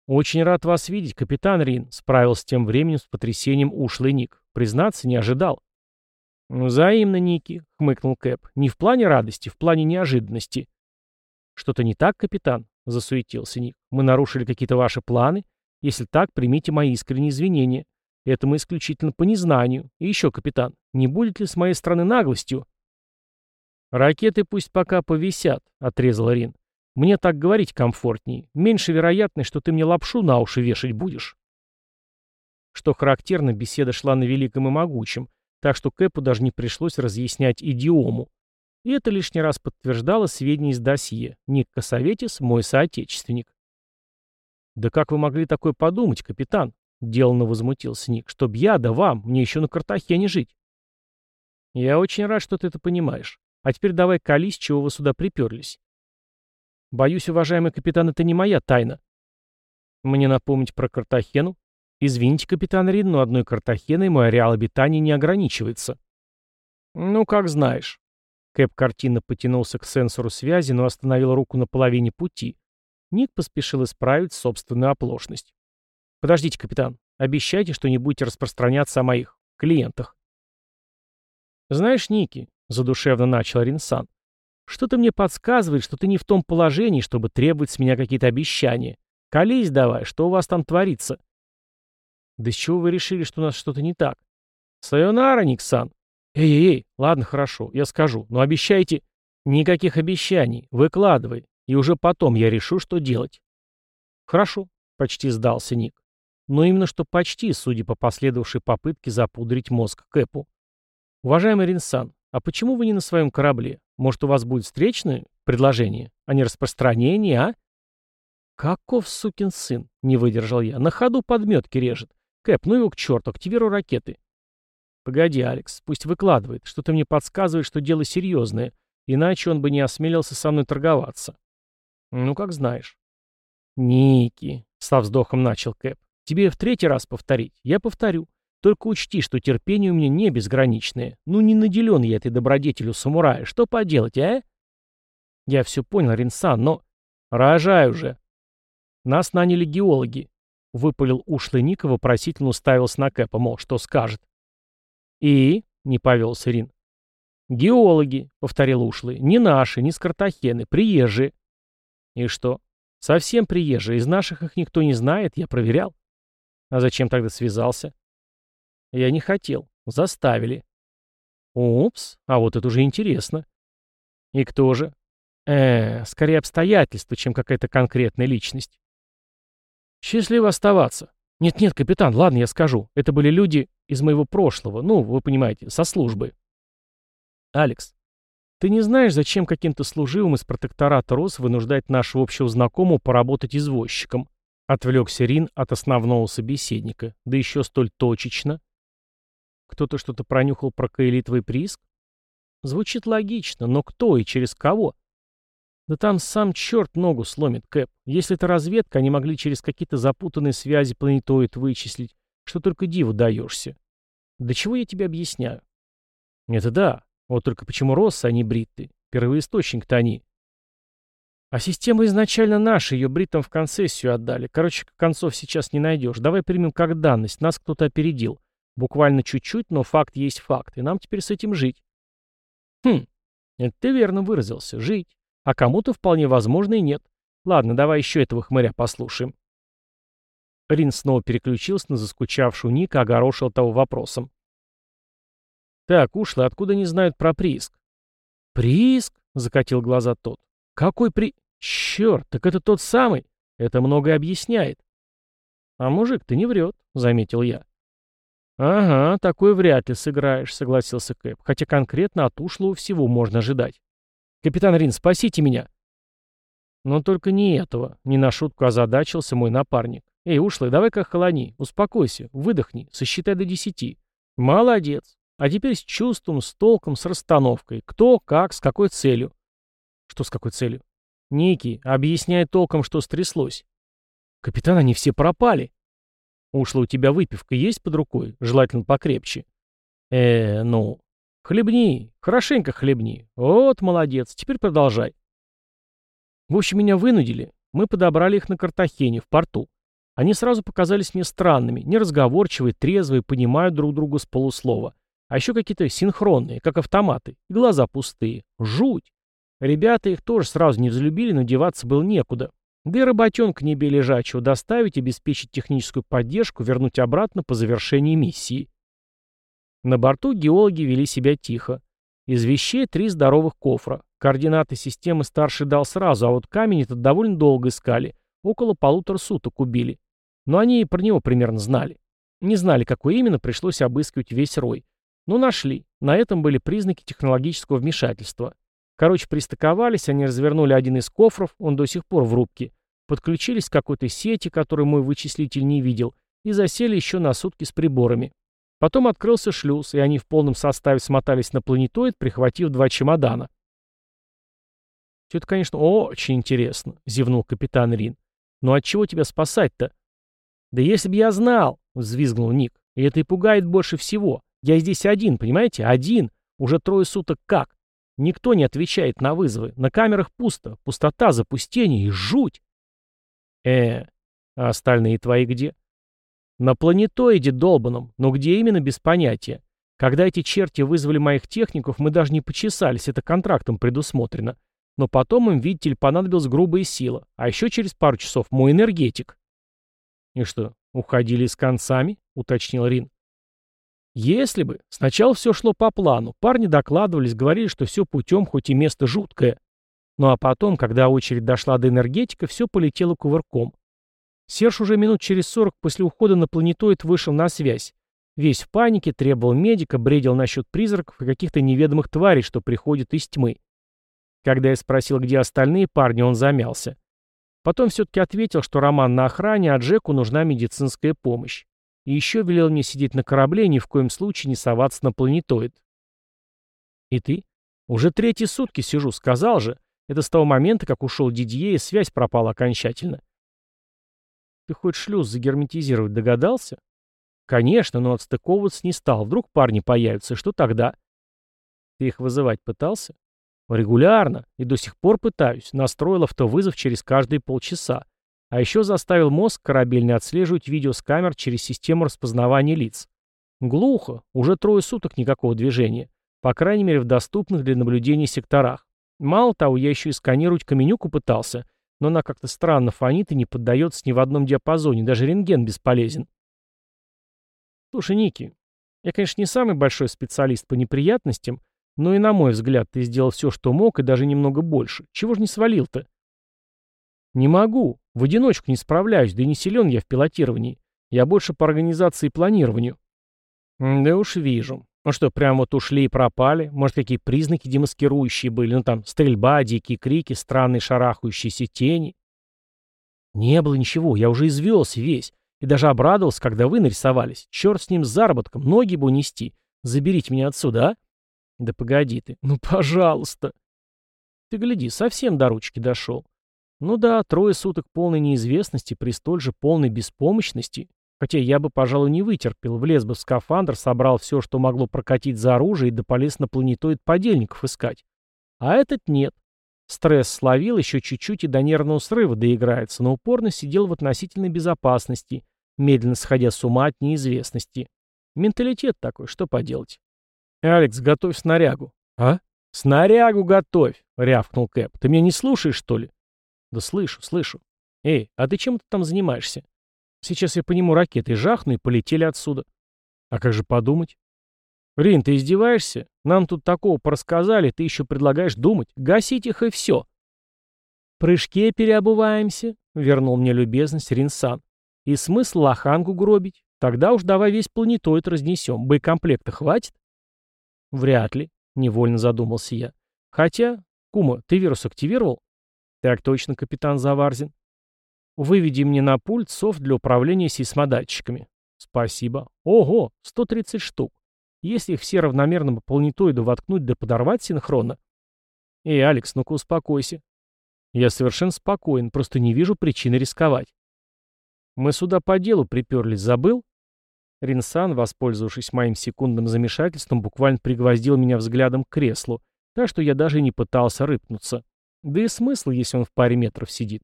Speaker 1: «Очень рад вас видеть, капитан Рин», — справился тем временем с потрясением ушлый Ник. «Признаться, не ожидал». «Взаимно, Ники», — хмыкнул Кэп. «Не в плане радости, в плане неожиданности». «Что-то не так, капитан?» — засуетился Ник. «Мы нарушили какие-то ваши планы? Если так, примите мои искренние извинения. Это мы исключительно по незнанию. И еще, капитан, не будет ли с моей стороны наглостью? Ракеты пусть пока повисят, отрезал Рин. Мне так говорить комфортнее. Меньше вероятность, что ты мне лапшу на уши вешать будешь. Что характерно, беседа шла на великом и могучем, так что Кэпу даже не пришлось разъяснять идиому. И это лишний раз подтверждало сведения из досье. Ник Косоветис – мой соотечественник. «Да как вы могли такое подумать, капитан?» — деланно возмутился Ник. «Чтоб я, да вам, мне еще на Картахене жить». «Я очень рад, что ты это понимаешь. А теперь давай колись, чего вы сюда приперлись». «Боюсь, уважаемый капитан, это не моя тайна». «Мне напомнить про Картахену?» «Извините, капитан Рин, но одной Картахеной мой ареал обитания не ограничивается». «Ну, как знаешь». Кэп картинно потянулся к сенсору связи, но остановил руку на половине пути, Ник поспешил исправить собственную оплошность. «Подождите, капитан. Обещайте, что не будете распространяться о моих клиентах». «Знаешь, Ники», — задушевно начал Ринсан, «что-то мне подсказывает, что ты не в том положении, чтобы требовать с меня какие-то обещания. Колись давай, что у вас там творится?» Да с чего вы решили, что у нас что-то не так? Сайонара, Никсан. Эй-эй-эй, ладно, хорошо, я скажу, но обещайте... Никаких обещаний, выкладывай, и уже потом я решу, что делать. Хорошо, почти сдался Ник. Но именно что почти, судя по последовавшей попытке запудрить мозг Кэпу. Уважаемый Ринсан, а почему вы не на своем корабле? Может, у вас будет встречное предложение, а не распространение, а? Каков сукин сын, не выдержал я. На ходу подметки режет. Кэп, ну его к черту, активируй ракеты. Погоди, Алекс, пусть выкладывает. Что-то мне подсказывает, что дело серьезное. Иначе он бы не осмелился со мной торговаться. Ну, как знаешь. Ники, со вздохом начал Кэп. Тебе в третий раз повторить? Я повторю. Только учти, что терпение у меня не безграничное. Ну, не наделен я этой добродетелью самурая. Что поделать, а? Я все понял, Ринсан, но... Рожай уже. Нас наняли геологи. Выпалил ушлый Ника, вопросительно уставился на Кэпа, мол, что скажет. И? Не повелся Рин. «Геологи», — повторил ушлый, — «не наши, не с Картахены, приезжие». «И что? Совсем приезжие, из наших их никто не знает, я проверял». «А зачем тогда связался?» «Я не хотел. Заставили». «Упс, а вот это уже интересно». «И кто же?» «Э, скорее обстоятельства, чем какая-то конкретная личность». «Счастливо оставаться». «Нет-нет, капитан, ладно, я скажу. Это были люди из моего прошлого, ну, вы понимаете, со службы». «Алекс, ты не знаешь, зачем каким-то служивым из протектората РОС вынуждать нашего общего знакомого поработать извозчиком?» Отвлекся Рин от основного собеседника, да еще столь точечно. «Кто-то что-то пронюхал про каэлитовый прииск?» «Звучит логично, но кто и через кого?» «Да там сам черт ногу сломит, Кэп. Если это разведка, они могли через какие-то запутанные связи планетоид вычислить, что только диву даешься. Да чего я тебе объясняю?» «Это да, вот только почему Россы, а не Бритты? Первоисточник-то они. А система изначально наша, ее Бриттам в концессию отдали. Короче, концов сейчас не найдешь. Давай примем как данность, нас кто-то опередил. Буквально чуть-чуть, но факт есть факт, и нам теперь с этим жить. Хм, это ты верно выразился, жить. А кому-то вполне возможно и нет. Ладно, давай еще этого хмыря послушаем. Рин снова переключился на заскучавшую Ника, огорошил того вопросом. «Так, ушлы, откуда не знают про прииск?» «Прииск?» — закатил глаза тот. «Какой при... Черт, так это тот самый? Это многое объясняет». «А мужик, ты не врет», — заметил я. «Ага, такой вряд ли сыграешь», — согласился Кэп, хотя конкретно от ушлого всего можно ожидать. «Капитан Рин, спасите меня!» Но только не этого, не на шутку озадачился мой напарник. «Эй, ушлый, давай-ка холони, успокойся, выдохни, сосчитай до десяти». «Молодец. А теперь с чувством, с толком, с расстановкой. Кто, как, с какой целью. Что с какой целью? Ники, объясняй толком, что стряслось. Капитан, они все пропали. Ушла у тебя выпивка есть под рукой? Желательно покрепче. Э, ну... Хлебни, хорошенько хлебни. Вот, молодец, теперь продолжай. В общем, меня вынудили. Мы подобрали их на Картахене, в порту. Они сразу показались мне странными, неразговорчивые, трезвые, понимают друг друга с полуслова. А еще какие-то синхронные, как автоматы. глаза пустые. Жуть. Ребята их тоже сразу не взлюбили, но деваться было некуда. Да и работенка небе лежачего доставить, обеспечить техническую поддержку, вернуть обратно по завершении миссии. На борту геологи вели себя тихо. Из вещей три здоровых кофра. Координаты системы старший дал сразу, а вот камень этот довольно долго искали. Около полутора суток убили. Но они и про него примерно знали. Не знали, какой именно, пришлось обыскивать весь рой. Ну, нашли. На этом были признаки технологического вмешательства. Короче, пристыковались, они развернули один из кофров, он до сих пор в рубке, подключились к какой-то сети, которую мой вычислитель не видел, и засели еще на сутки с приборами. Потом открылся шлюз, и они в полном составе смотались на планетоид, прихватив два чемодана. «Все это, конечно, очень интересно», — зевнул капитан Рин. «Но от чего тебя спасать-то?» «Да если бы я знал», — взвизгнул Ник, — «и это и пугает больше всего. Я здесь один, понимаете? Один. Уже трое суток как. Никто не отвечает на вызовы. На камерах пусто. Пустота, запустение и жуть. Э, а остальные твои где? На планетоиде долбаном. Но где именно, без понятия. Когда эти черти вызвали моих техников, мы даже не почесались, это контрактом предусмотрено. Но потом им, видите ли, понадобилась грубая сила. А еще через пару часов мой энергетик. И что, «Уходили с концами?» — уточнил Рин. «Если бы. Сначала все шло по плану. Парни докладывались, говорили, что все путем, хоть и место жуткое. Ну а потом, когда очередь дошла до энергетика, все полетело кувырком. Серж уже минут через сорок после ухода на планетоид вышел на связь. Весь в панике, требовал медика, бредил насчет призраков и каких-то неведомых тварей, что приходят из тьмы. Когда я спросил, где остальные парни, он замялся. Потом все-таки ответил, что Роман на охране, а Джеку нужна медицинская помощь. И еще велел мне сидеть на корабле ни в коем случае не соваться на планетоид. И ты? Уже третьи сутки сижу, сказал же. Это с того момента, как ушел Дидье, и связь пропала окончательно. Ты хоть шлюз загерметизировать догадался? Конечно, но отстыковываться не стал. Вдруг парни появятся, что тогда? Ты их вызывать пытался? Регулярно. И до сих пор пытаюсь. Настроил автовызов через каждые полчаса. А еще заставил мозг корабельный отслеживать видео с камер через систему распознавания лиц. Глухо. Уже трое суток никакого движения. По крайней мере, в доступных для наблюдения секторах. Мало того, я еще и сканировать Каменюку пытался, но она как-то странно фонит и не поддается ни в одном диапазоне, даже рентген бесполезен. Слушай, Ники, я, конечно, не самый большой специалист по неприятностям, но и, на мой взгляд, ты сделал все, что мог, и даже немного больше. Чего же не свалил-то? Не могу. В одиночку не справляюсь, да и не силен я в пилотировании. Я больше по организации и планированию. Да уж вижу. Ну что, прямо вот ушли и пропали? Может, какие признаки демаскирующие были? Ну там, стрельба, дикие крики, странные шарахающиеся тени. Не было ничего, я уже извелся весь. И даже обрадовался, когда вы нарисовались. Черт с ним с заработком, ноги бы унести. Заберите меня отсюда, а? Да погоди ты. Ну, пожалуйста. Ты гляди, совсем до ручки дошел. Ну да, трое суток полной неизвестности при столь же полной беспомощности. Хотя я бы, пожалуй, не вытерпел, влез бы в скафандр, собрал все, что могло прокатить за оружие, и дополез на планетоид подельников искать. А этот нет. Стресс словил еще чуть-чуть и до нервного срыва доиграется, но упорно сидел в относительной безопасности, медленно сходя с ума от неизвестности. Менталитет такой, что поделать. «Алекс, готовь снарягу». «А? Снарягу готовь!» — рявкнул Кэп. «Ты меня не слушаешь, что ли?» «Да слышу, слышу. Эй, а ты чем ты там занимаешься?» «Сейчас я по нему ракетой жахну и полетели отсюда». «А как же подумать?» «Рин, ты издеваешься? Нам тут такого порассказали, ты еще предлагаешь думать. Гасить их и все». «В прыжке переобуваемся», — вернул мне любезность Ринсан. «И смысл лохангу гробить? Тогда уж давай весь планетоид разнесем. Боекомплекта хватит?» «Вряд ли», — невольно задумался я. «Хотя, Кума, ты вирус активировал?» «Так точно, капитан Заварзин». «Выведи мне на пульт софт для управления сейсмодатчиками». «Спасибо. Ого, 130 штук. Если их все равномерно по планетоиду воткнуть да подорвать синхронно...» «Эй, Алекс, ну-ка успокойся». «Я совершенно спокоен, просто не вижу причины рисковать». «Мы сюда по делу приперлись, забыл?» Ринсан, воспользовавшись моим секундным замешательством, буквально пригвоздил меня взглядом к креслу, так что я даже не пытался рыпнуться. Да и смысл, если он в паре метров сидит.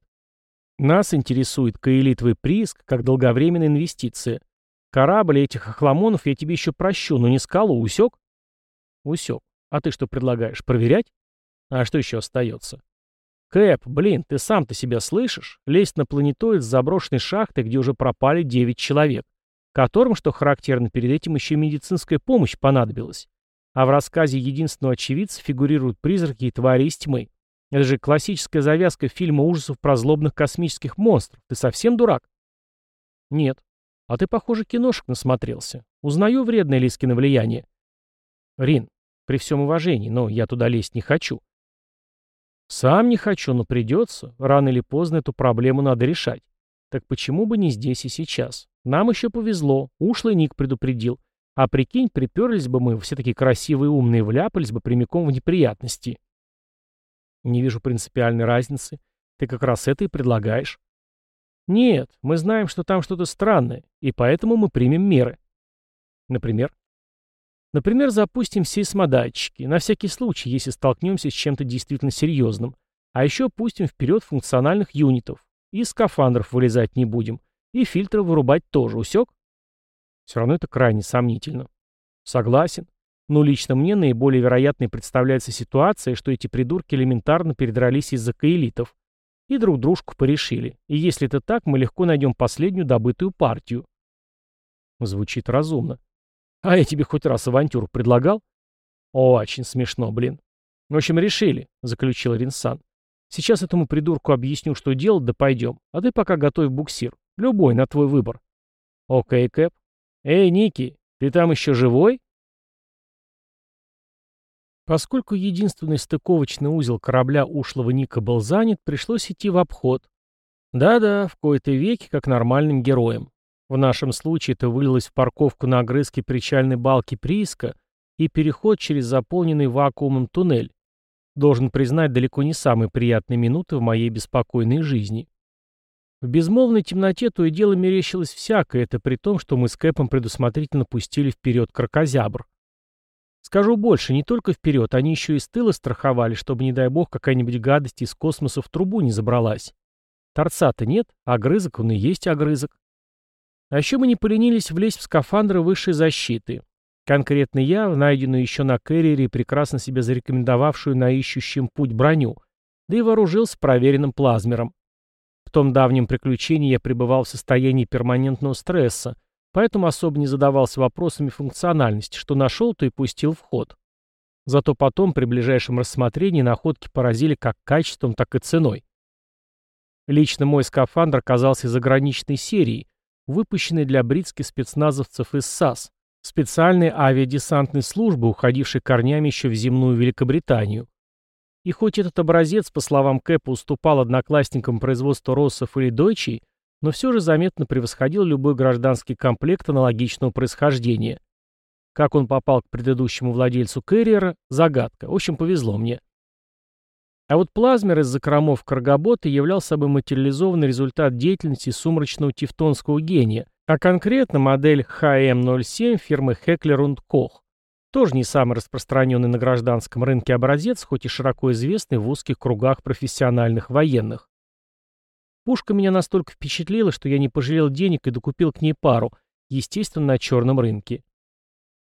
Speaker 1: Нас интересует каэлитовый прииск как долговременная инвестиция. Корабль этих охламонов я тебе еще прощу, но не скалу, усек? Усек. А ты что предлагаешь, проверять? А что еще остается? Кэп, блин, ты сам-то себя слышишь? Лезть на планетоид с заброшенной шахты, где уже пропали 9 человек которым, что характерно, перед этим еще медицинская помощь понадобилась. А в рассказе единственного очевидца фигурируют призраки и твари из тьмы. Это же классическая завязка фильма ужасов про злобных космических монстров. Ты совсем дурак? Нет. А ты, похоже, киношек насмотрелся. Узнаю вредное Лискино влияние. Рин, при всем уважении, но я туда лезть не хочу. Сам не хочу, но придется. Рано или поздно эту проблему надо решать. Так почему бы не здесь и сейчас? Нам еще повезло, ушлый Ник предупредил. А прикинь, приперлись бы мы, все такие красивые и умные, вляпались бы прямиком в неприятности. Не вижу принципиальной разницы. Ты как раз это и предлагаешь. Нет, мы знаем, что там что-то странное, и поэтому мы примем меры. Например? Например, запустим сейсмодатчики, на всякий случай, если столкнемся с чем-то действительно серьезным. А еще пустим вперед функциональных юнитов. И скафандров вылезать не будем. И фильтры вырубать тоже, усек? Все равно это крайне сомнительно. Согласен. Но лично мне наиболее вероятной представляется ситуация, что эти придурки элементарно передрались из-за каэлитов. И друг дружку порешили. И если это так, мы легко найдем последнюю добытую партию. Звучит разумно. А я тебе хоть раз авантюру предлагал? Очень смешно, блин. В общем, решили, заключил Ринсан. Сейчас этому придурку объясню, что делать, да пойдем. А ты пока готовь буксир. Любой, на твой выбор. Окей, Кэп. Эй, Ники, ты там еще живой? Поскольку единственный стыковочный узел корабля ушлого Ника был занят, пришлось идти в обход. Да-да, в кои-то веки, как нормальным героям. В нашем случае это вылилось в парковку на огрызке причальной балки прииска и переход через заполненный вакуумом туннель. Должен признать, далеко не самые приятные минуты в моей беспокойной жизни. В безмолвной темноте то и дело мерещилось всякое, это при том, что мы с Кэпом предусмотрительно пустили вперед крокозябр. Скажу больше, не только вперед, они еще и с тыла страховали, чтобы, не дай бог, какая-нибудь гадость из космоса в трубу не забралась. Торца-то нет, а огрызок он и есть огрызок. А еще мы не поленились влезть в скафандры высшей защиты. Конкретно я, найденную еще на Кэрриере прекрасно себя зарекомендовавшую на ищущем путь броню, да и вооружился проверенным плазмером. В том давнем приключении я пребывал в состоянии перманентного стресса, поэтому особо не задавался вопросами функциональности, что нашел, то и пустил в ход. Зато потом, при ближайшем рассмотрении, находки поразили как качеством, так и ценой. Лично мой скафандр оказался заграничной серией, выпущенный для бритских спецназовцев из САС, специальной авиадесантной службы, уходившей корнями еще в земную Великобританию. И хоть этот образец, по словам Кэпа, уступал одноклассникам производства Россов или Дойчей, но все же заметно превосходил любой гражданский комплект аналогичного происхождения. Как он попал к предыдущему владельцу Кэрриера – загадка. В общем, повезло мне. А вот плазмер из закромов Каргобота являл собой материализованный результат деятельности сумрачного тевтонского гения, а конкретно модель HM07 фирмы Heckler Koch. Тоже не самый распространенный на гражданском рынке образец, хоть и широко известный в узких кругах профессиональных военных. Пушка меня настолько впечатлила, что я не пожалел денег и докупил к ней пару, естественно, на черном рынке.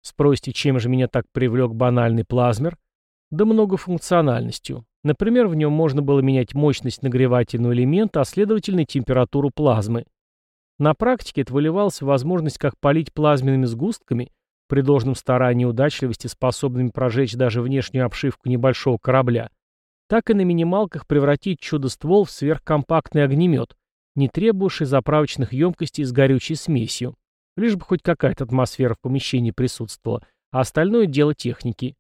Speaker 1: Спросите, чем же меня так привлек банальный плазмер? Да многофункциональностью. Например, в нем можно было менять мощность нагревательного элемента, а следовательно температуру плазмы. На практике это выливалось в возможность как полить плазменными сгустками, при должном старании и удачливости способными прожечь даже внешнюю обшивку небольшого корабля, так и на минималках превратить чудо-ствол в сверхкомпактный огнемет, не требующий заправочных емкостей с горючей смесью. Лишь бы хоть какая-то атмосфера в помещении присутствовала, а остальное дело техники.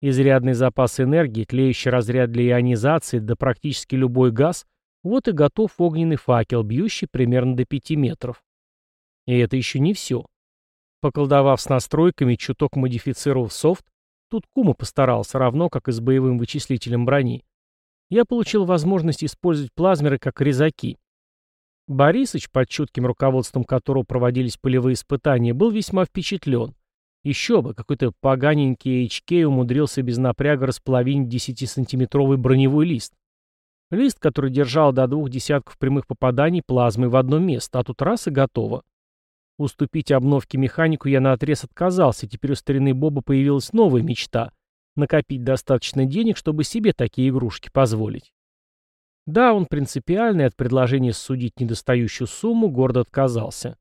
Speaker 1: Изрядный запас энергии, тлеющий разряд для ионизации, да практически любой газ, вот и готов огненный факел, бьющий примерно до 5 метров. И это еще не все. Поколдовав с настройками, чуток модифицировав софт, тут Кума постарался, равно как и с боевым вычислителем брони, я получил возможность использовать плазмеры как резаки. Борисыч, под чутким руководством которого проводились полевые испытания, был весьма впечатлен. Еще бы, какой-то поганенький HK умудрился без напряга располовинить 10-сантиметровый броневой лист. Лист, который держал до двух десятков прямых попаданий плазмой в одно место, а тут раз и готово. Уступить обновке механику я наотрез отказался, теперь у старины Боба появилась новая мечта — накопить достаточно денег, чтобы себе такие игрушки позволить. Да, он принципиальный от предложения судить недостающую сумму гордо отказался.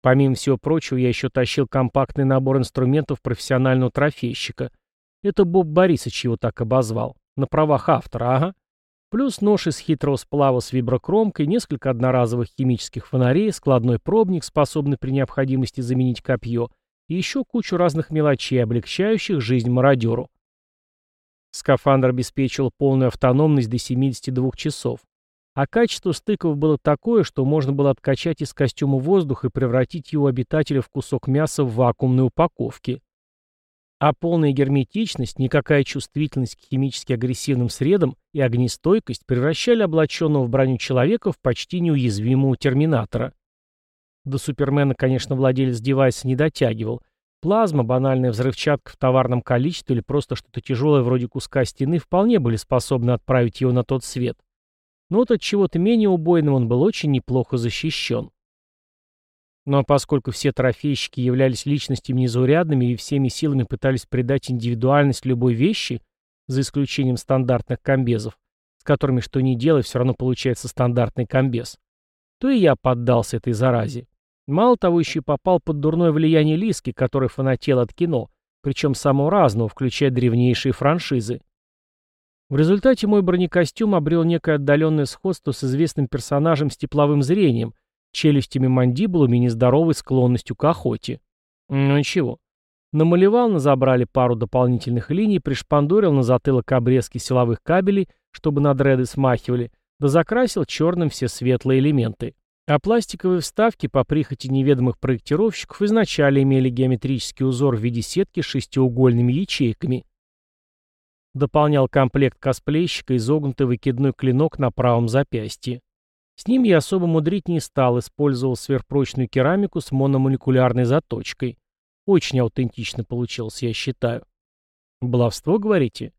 Speaker 1: Помимо всего прочего, я еще тащил компактный набор инструментов профессионального трофейщика. Это Боб Борисович его так обозвал. На правах автора, ага. Плюс нож из хитрого сплава с виброкромкой, несколько одноразовых химических фонарей, складной пробник, способный при необходимости заменить копье, и еще кучу разных мелочей, облегчающих жизнь мародеру. Скафандр обеспечивал полную автономность до 72 часов. А качество стыков было такое, что можно было откачать из костюма воздух и превратить его обитателя в кусок мяса в вакуумной упаковке. А полная герметичность, никакая чувствительность к химически агрессивным средам и огнестойкость превращали облаченного в броню человека в почти неуязвимого терминатора. До Супермена, конечно, владелец девайса не дотягивал. Плазма, банальная взрывчатка в товарном количестве или просто что-то тяжелое вроде куска стены вполне были способны отправить его на тот свет но вот от чего-то менее убойным он был очень неплохо защищен. Но поскольку все трофейщики являлись личностями незаурядными и всеми силами пытались придать индивидуальность любой вещи, за исключением стандартных комбезов, которыми что ни делай, все равно получается стандартный комбез, то и я поддался этой заразе. Мало того, еще и попал под дурное влияние Лиски, который фанател от кино, причем самого разного, включая древнейшие франшизы. В результате мой бронекостюм обрел некое отдаленное сходство с известным персонажем с тепловым зрением, челюстями-мандибулами и нездоровой склонностью к охоте. Ну ничего. Намалевал, назабрали пару дополнительных линий, пришпандорил на затылок обрезки силовых кабелей, чтобы на дреды смахивали, да закрасил черным все светлые элементы. А пластиковые вставки по прихоти неведомых проектировщиков изначально имели геометрический узор в виде сетки с шестиугольными ячейками. Дополнял комплект косплейщика изогнутый выкидной клинок на правом запястье. С ним я особо мудрить не стал, использовал сверхпрочную керамику с мономолекулярной заточкой. Очень аутентично получилось, я считаю. Баловство, говорите?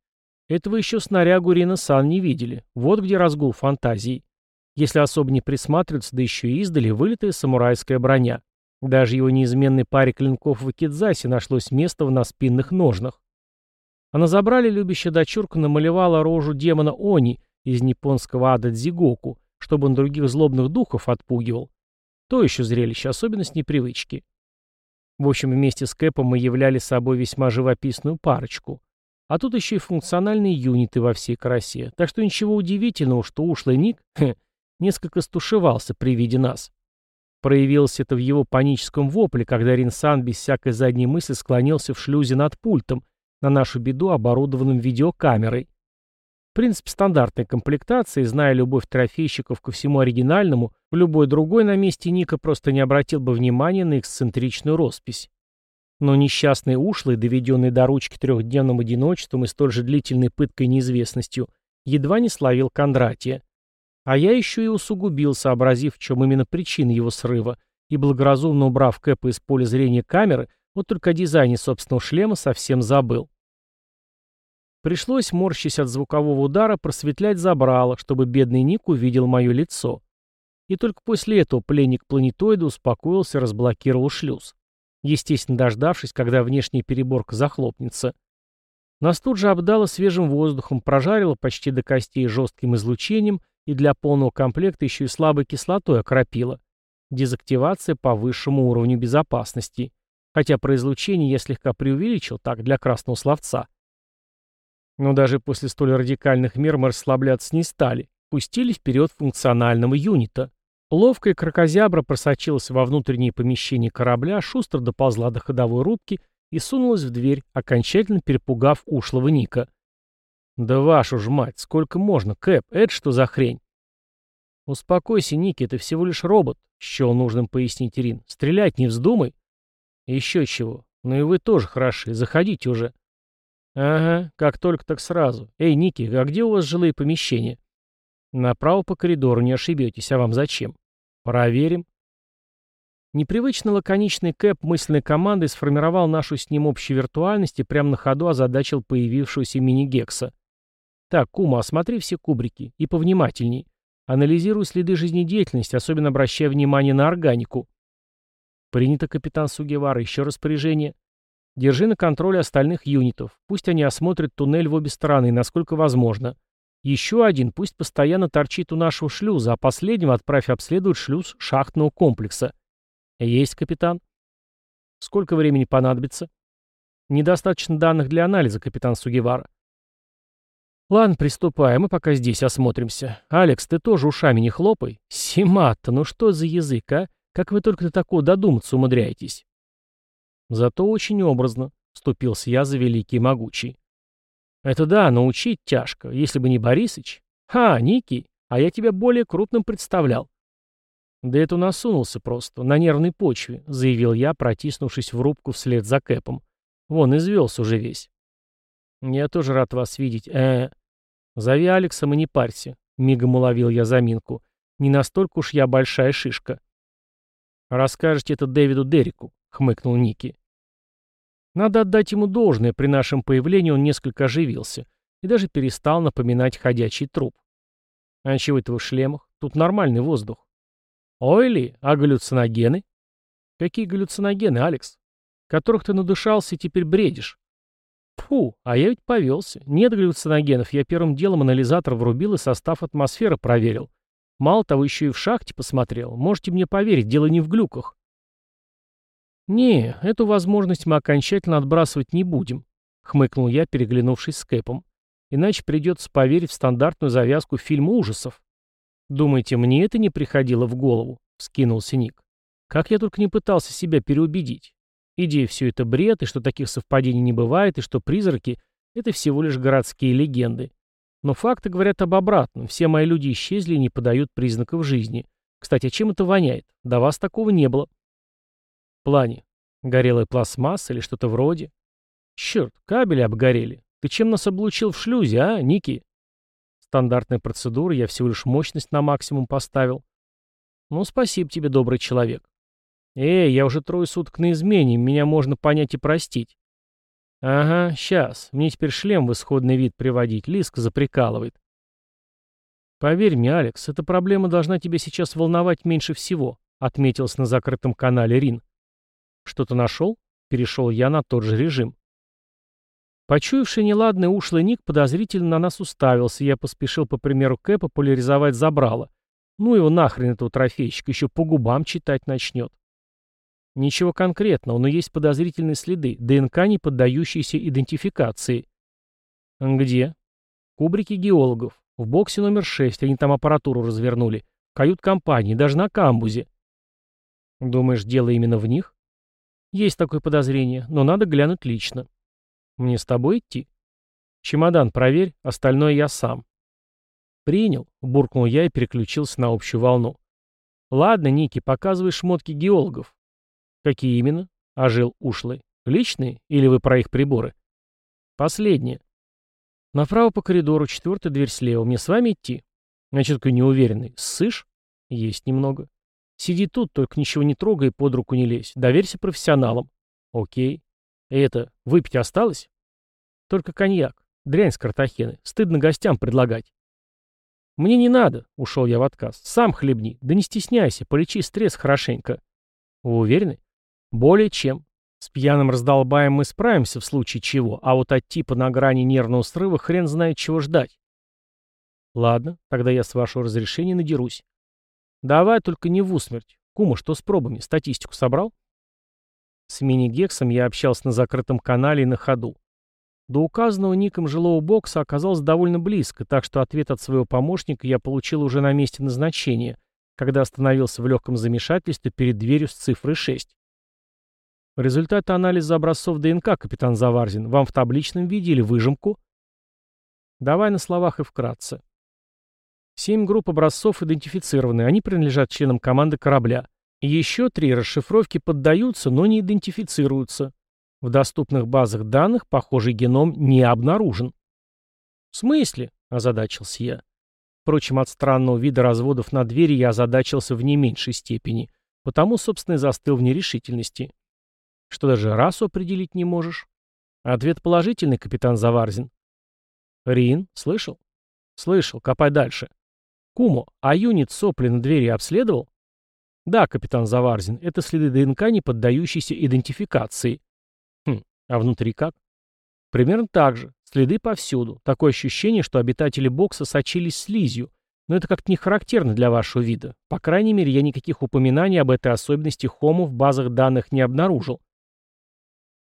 Speaker 1: Этого еще снарягу Рина Сан не видели. Вот где разгул фантазий. Если особо не присматриваться, да еще и издали, вылитая самурайская броня. Даже его неизменной паре клинков в Акидзасе нашлось место в наспинных ножнах. А на забрали любящая дочурка намалевала рожу демона Они из японского ада Дзигоку, чтобы он других злобных духов отпугивал. То еще зрелище, особенно с непривычки. В общем, вместе с Кэпом мы являли собой весьма живописную парочку. А тут еще и функциональные юниты во всей красе, так что ничего удивительного, что ушлый Ник хе, несколько стушевался при виде нас. Проявилось это в его паническом вопле, когда Ринсан без всякой задней мысли склонился в шлюзе над пультом, на нашу беду оборудованным видеокамерой. Принципе, стандартная комплектация, и зная любовь трофейщиков ко всему оригинальному, любой другой на месте Ника просто не обратил бы внимания на эксцентричную роспись. Но несчастный ушлый, доведенный до ручки трехдневным одиночеством и столь же длительной пыткой неизвестностью, едва не словил Кондратия. А я еще и усугубил, сообразив, в чем именно причина его срыва, и благоразумно убрав Кэпа из поля зрения камеры, вот только о дизайне собственного шлема совсем забыл. Пришлось, морщись от звукового удара, просветлять забрало, чтобы бедный Ник увидел мое лицо. И только после этого пленник планетоида успокоился и разблокировал шлюз. Естественно, дождавшись, когда внешняя переборка захлопнется. Нас тут же обдало свежим воздухом, прожарило почти до костей жестким излучением и для полного комплекта еще и слабой кислотой окропило. Дезактивация по высшему уровню безопасности. Хотя про излучение я слегка преувеличил, так, для красного словца. Но даже после столь радикальных мер мы расслабляться не стали. Пустили вперед функционального юнита. Ловкая крокозябра просочилась во внутреннее помещение корабля, шустро доползла до ходовой рубки и сунулась в дверь, окончательно перепугав ушлого Ника. «Да вашу ж мать, сколько можно, Кэп, это что за хрень?» «Успокойся, Ники, это всего лишь робот», — счел нужным пояснить Ирин. «Стрелять не вздумай». «Еще чего. Ну и вы тоже хороши, заходите уже». «Ага, как только так сразу. Эй, Ники, а где у вас жилые помещения?» «Направо по коридору, не ошибетесь. А вам зачем?» «Проверим». Непривычно лаконичный Кэп мысленной командой сформировал нашу с ним общую виртуальность и прямо на ходу озадачил появившуюся мини-гекса. «Так, Кума, осмотри все кубрики. И повнимательней. Анализируй следы жизнедеятельности, особенно обращая внимание на органику». «Принято, капитан Сугевара. Еще распоряжение». Держи на контроле остальных юнитов. Пусть они осмотрят туннель в обе стороны, насколько возможно. Еще один пусть постоянно торчит у нашего шлюза, а последнего отправь обследовать шлюз шахтного комплекса. Есть, капитан. Сколько времени понадобится? Недостаточно данных для анализа, капитан Сугевара. Ладно, приступаем, мы пока здесь осмотримся. Алекс, ты тоже ушами не хлопай. Симат-то, ну что за язык, а? Как вы только до такого додуматься умудряетесь? Зато очень образно, вступился я за великий и могучий. Это да, научить тяжко, если бы не Борисыч. Ха, Ники, а я тебя более крупным представлял. Да это он осунулся просто, на нервной почве, заявил я, протиснувшись в рубку вслед за Кэпом. Вон, извелся уже весь. Я тоже рад вас видеть. Э, -э. Зови Алекса, и не парься. Мигом уловил я заминку. Не настолько уж я большая шишка. Расскажете это Дэвиду Дереку, хмыкнул Ники. Надо отдать ему должное, при нашем появлении он несколько оживился и даже перестал напоминать ходячий труп. А чего это в шлемах? Тут нормальный воздух. Ой ли, а галлюциногены? Какие галлюциногены, Алекс? Которых ты надышался и теперь бредишь? Фу, а я ведь повелся. Нет галлюциногенов, я первым делом анализатор врубил и состав атмосферы проверил. Мало того, еще и в шахте посмотрел. Можете мне поверить, дело не в глюках. «Не, эту возможность мы окончательно отбрасывать не будем», — хмыкнул я, переглянувшись с Кэпом. «Иначе придется поверить в стандартную завязку фильма ужасов». «Думаете, мне это не приходило в голову?» — скинулся Ник. «Как я только не пытался себя переубедить. Идея все это бред, и что таких совпадений не бывает, и что призраки — это всего лишь городские легенды. Но факты говорят об обратном. Все мои люди исчезли и не подают признаков жизни. Кстати, а чем это воняет? До вас такого не было. Плане. Горелая пластмасса или что-то вроде? Черт, кабели обгорели. Ты чем нас облучил в шлюзе, а, Ники? Стандартная процедура, я всего лишь мощность на максимум поставил. Ну, спасибо тебе, добрый человек. «Эй, я уже трое суток на измене, меня можно понять и простить». «Ага, сейчас. Мне теперь шлем в исходный вид приводить. Лиска заприкалывает». «Поверь мне, Алекс, эта проблема должна тебя сейчас волновать меньше всего», отметился на закрытом канале Рин. «Что-то нашел?» Перешел я на тот же режим. Почуявший неладный ушлый Ник подозрительно на нас уставился, и я поспешил, по примеру Кэпа, поляризовать забрало. Ну его нахрен этого трофейщика, еще по губам читать начнет. Ничего конкретного, но есть подозрительные следы, ДНК, не поддающиеся идентификации. Где? Кубрики геологов. В боксе номер 6, они там аппаратуру развернули. Кают-компании, даже на камбузе. Думаешь, дело именно в них? Есть такое подозрение, но надо глянуть лично. Мне с тобой идти? Чемодан проверь, остальное я сам. Принял, буркнул я и переключился на общую волну. Ладно, Ники, показывай шмотки геологов. «Какие именно?» — ожил ушлый. «Личные? Или вы про их приборы?» «Последнее». «Направо по коридору, четвертая дверь слева. Мне с вами идти?» Значит, такой неуверенный. «Ссышь?» «Есть немного». «Сиди тут, только ничего не трогай и под руку не лезь. Доверься профессионалам». «Окей». «Это, выпить осталось?» «Только коньяк. Дрянь с картахены. Стыдно гостям предлагать». «Мне не надо», — ушел я в отказ. «Сам хлебни. Да не стесняйся, полечи стресс хорошенько». «Вы уверены?» Более чем. С пьяным раздолбаем мы справимся в случае чего, а вот от типа на грани нервного срыва хрен знает чего ждать. Ладно, тогда я с вашего разрешения надерусь. Давай только не в усмерть. Кума, что с пробами? Статистику собрал? С мини-гексом я общался на закрытом канале и на ходу. До указанного ником жилого бокса оказалось довольно близко, так что ответ от своего помощника я получил уже на месте назначения, когда остановился в легком замешательстве перед дверью с цифрой 6. Результаты анализа образцов ДНК, капитан Заварзин, вам в табличном виде или выжимку? Давай на словах и вкратце. Семь групп образцов идентифицированы, они принадлежат членам команды корабля. Еще три расшифровки поддаются, но не идентифицируются. В доступных базах данных похожий геном не обнаружен. «В смысле?» – озадачился я. Впрочем, от странного вида разводов на двери я озадачился в не меньшей степени, потому, собственно, и застыл в нерешительности. Что даже расу определить не можешь? Ответ положительный, капитан Заварзин. Рин, слышал? Слышал, копай дальше. Кумо, а юнит сопли на двери обследовал? Да, капитан Заварзин, это следы ДНК, не поддающиеся идентификации. Хм, а внутри как? Примерно так же. Следы повсюду. Такое ощущение, что обитатели бокса сочились слизью. Но это как-то не характерно для вашего вида. По крайней мере, я никаких упоминаний об этой особенности хомо в базах данных не обнаружил.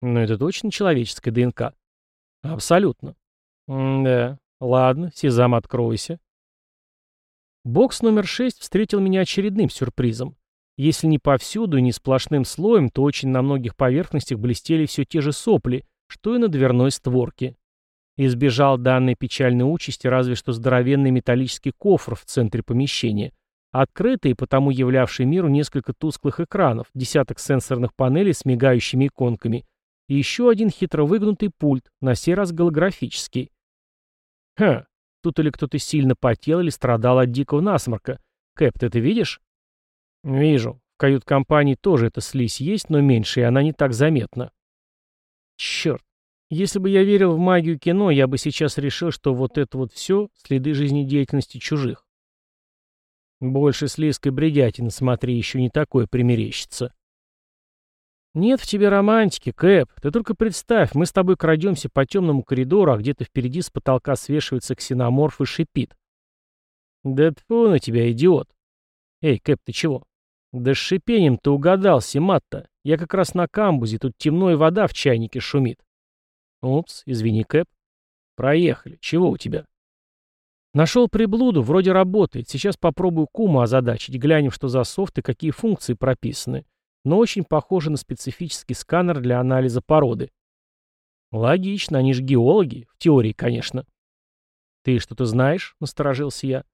Speaker 1: Но это точно человеческая ДНК? Абсолютно. М да. Ладно, Сезам, откройся. Бокс номер 6 встретил меня очередным сюрпризом. Если не повсюду и не сплошным слоем, то очень на многих поверхностях блестели все те же сопли, что и на дверной створке. Избежал данной печальной участи разве что здоровенный металлический кофр в центре помещения, открытый и потому являвший миру несколько тусклых экранов, десяток сенсорных панелей с мигающими иконками и еще один хитро выгнутый пульт, на сей раз голографический. Ха, тут или кто-то сильно потел, или страдал от дикого насморка. Кэп, ты это видишь? Вижу. В кают-компании тоже эта слизь есть, но меньше, и она не так заметна. Черт. Если бы я верил в магию кино, я бы сейчас решил, что вот это вот все — следы жизнедеятельности чужих. Больше слизкой бредятины, смотри, еще не такое примерещится. «Нет в тебе романтики, Кэп. Ты только представь, мы с тобой крадемся по темному коридору, а где-то впереди с потолка свешивается ксеноморф и шипит». «Да тьфу на тебя, идиот!» «Эй, Кэп, ты чего?» «Да с шипением ты угадал, Симатта. Я как раз на камбузе, тут темно и вода в чайнике шумит». «Упс, извини, Кэп». «Проехали. Чего у тебя?» «Нашел приблуду, вроде работает. Сейчас попробую куму озадачить, глянем, что за софт и какие функции прописаны но очень похоже на специфический сканер для анализа породы. Логично, они же геологи, в теории, конечно. Ты что-то знаешь? Насторожился я.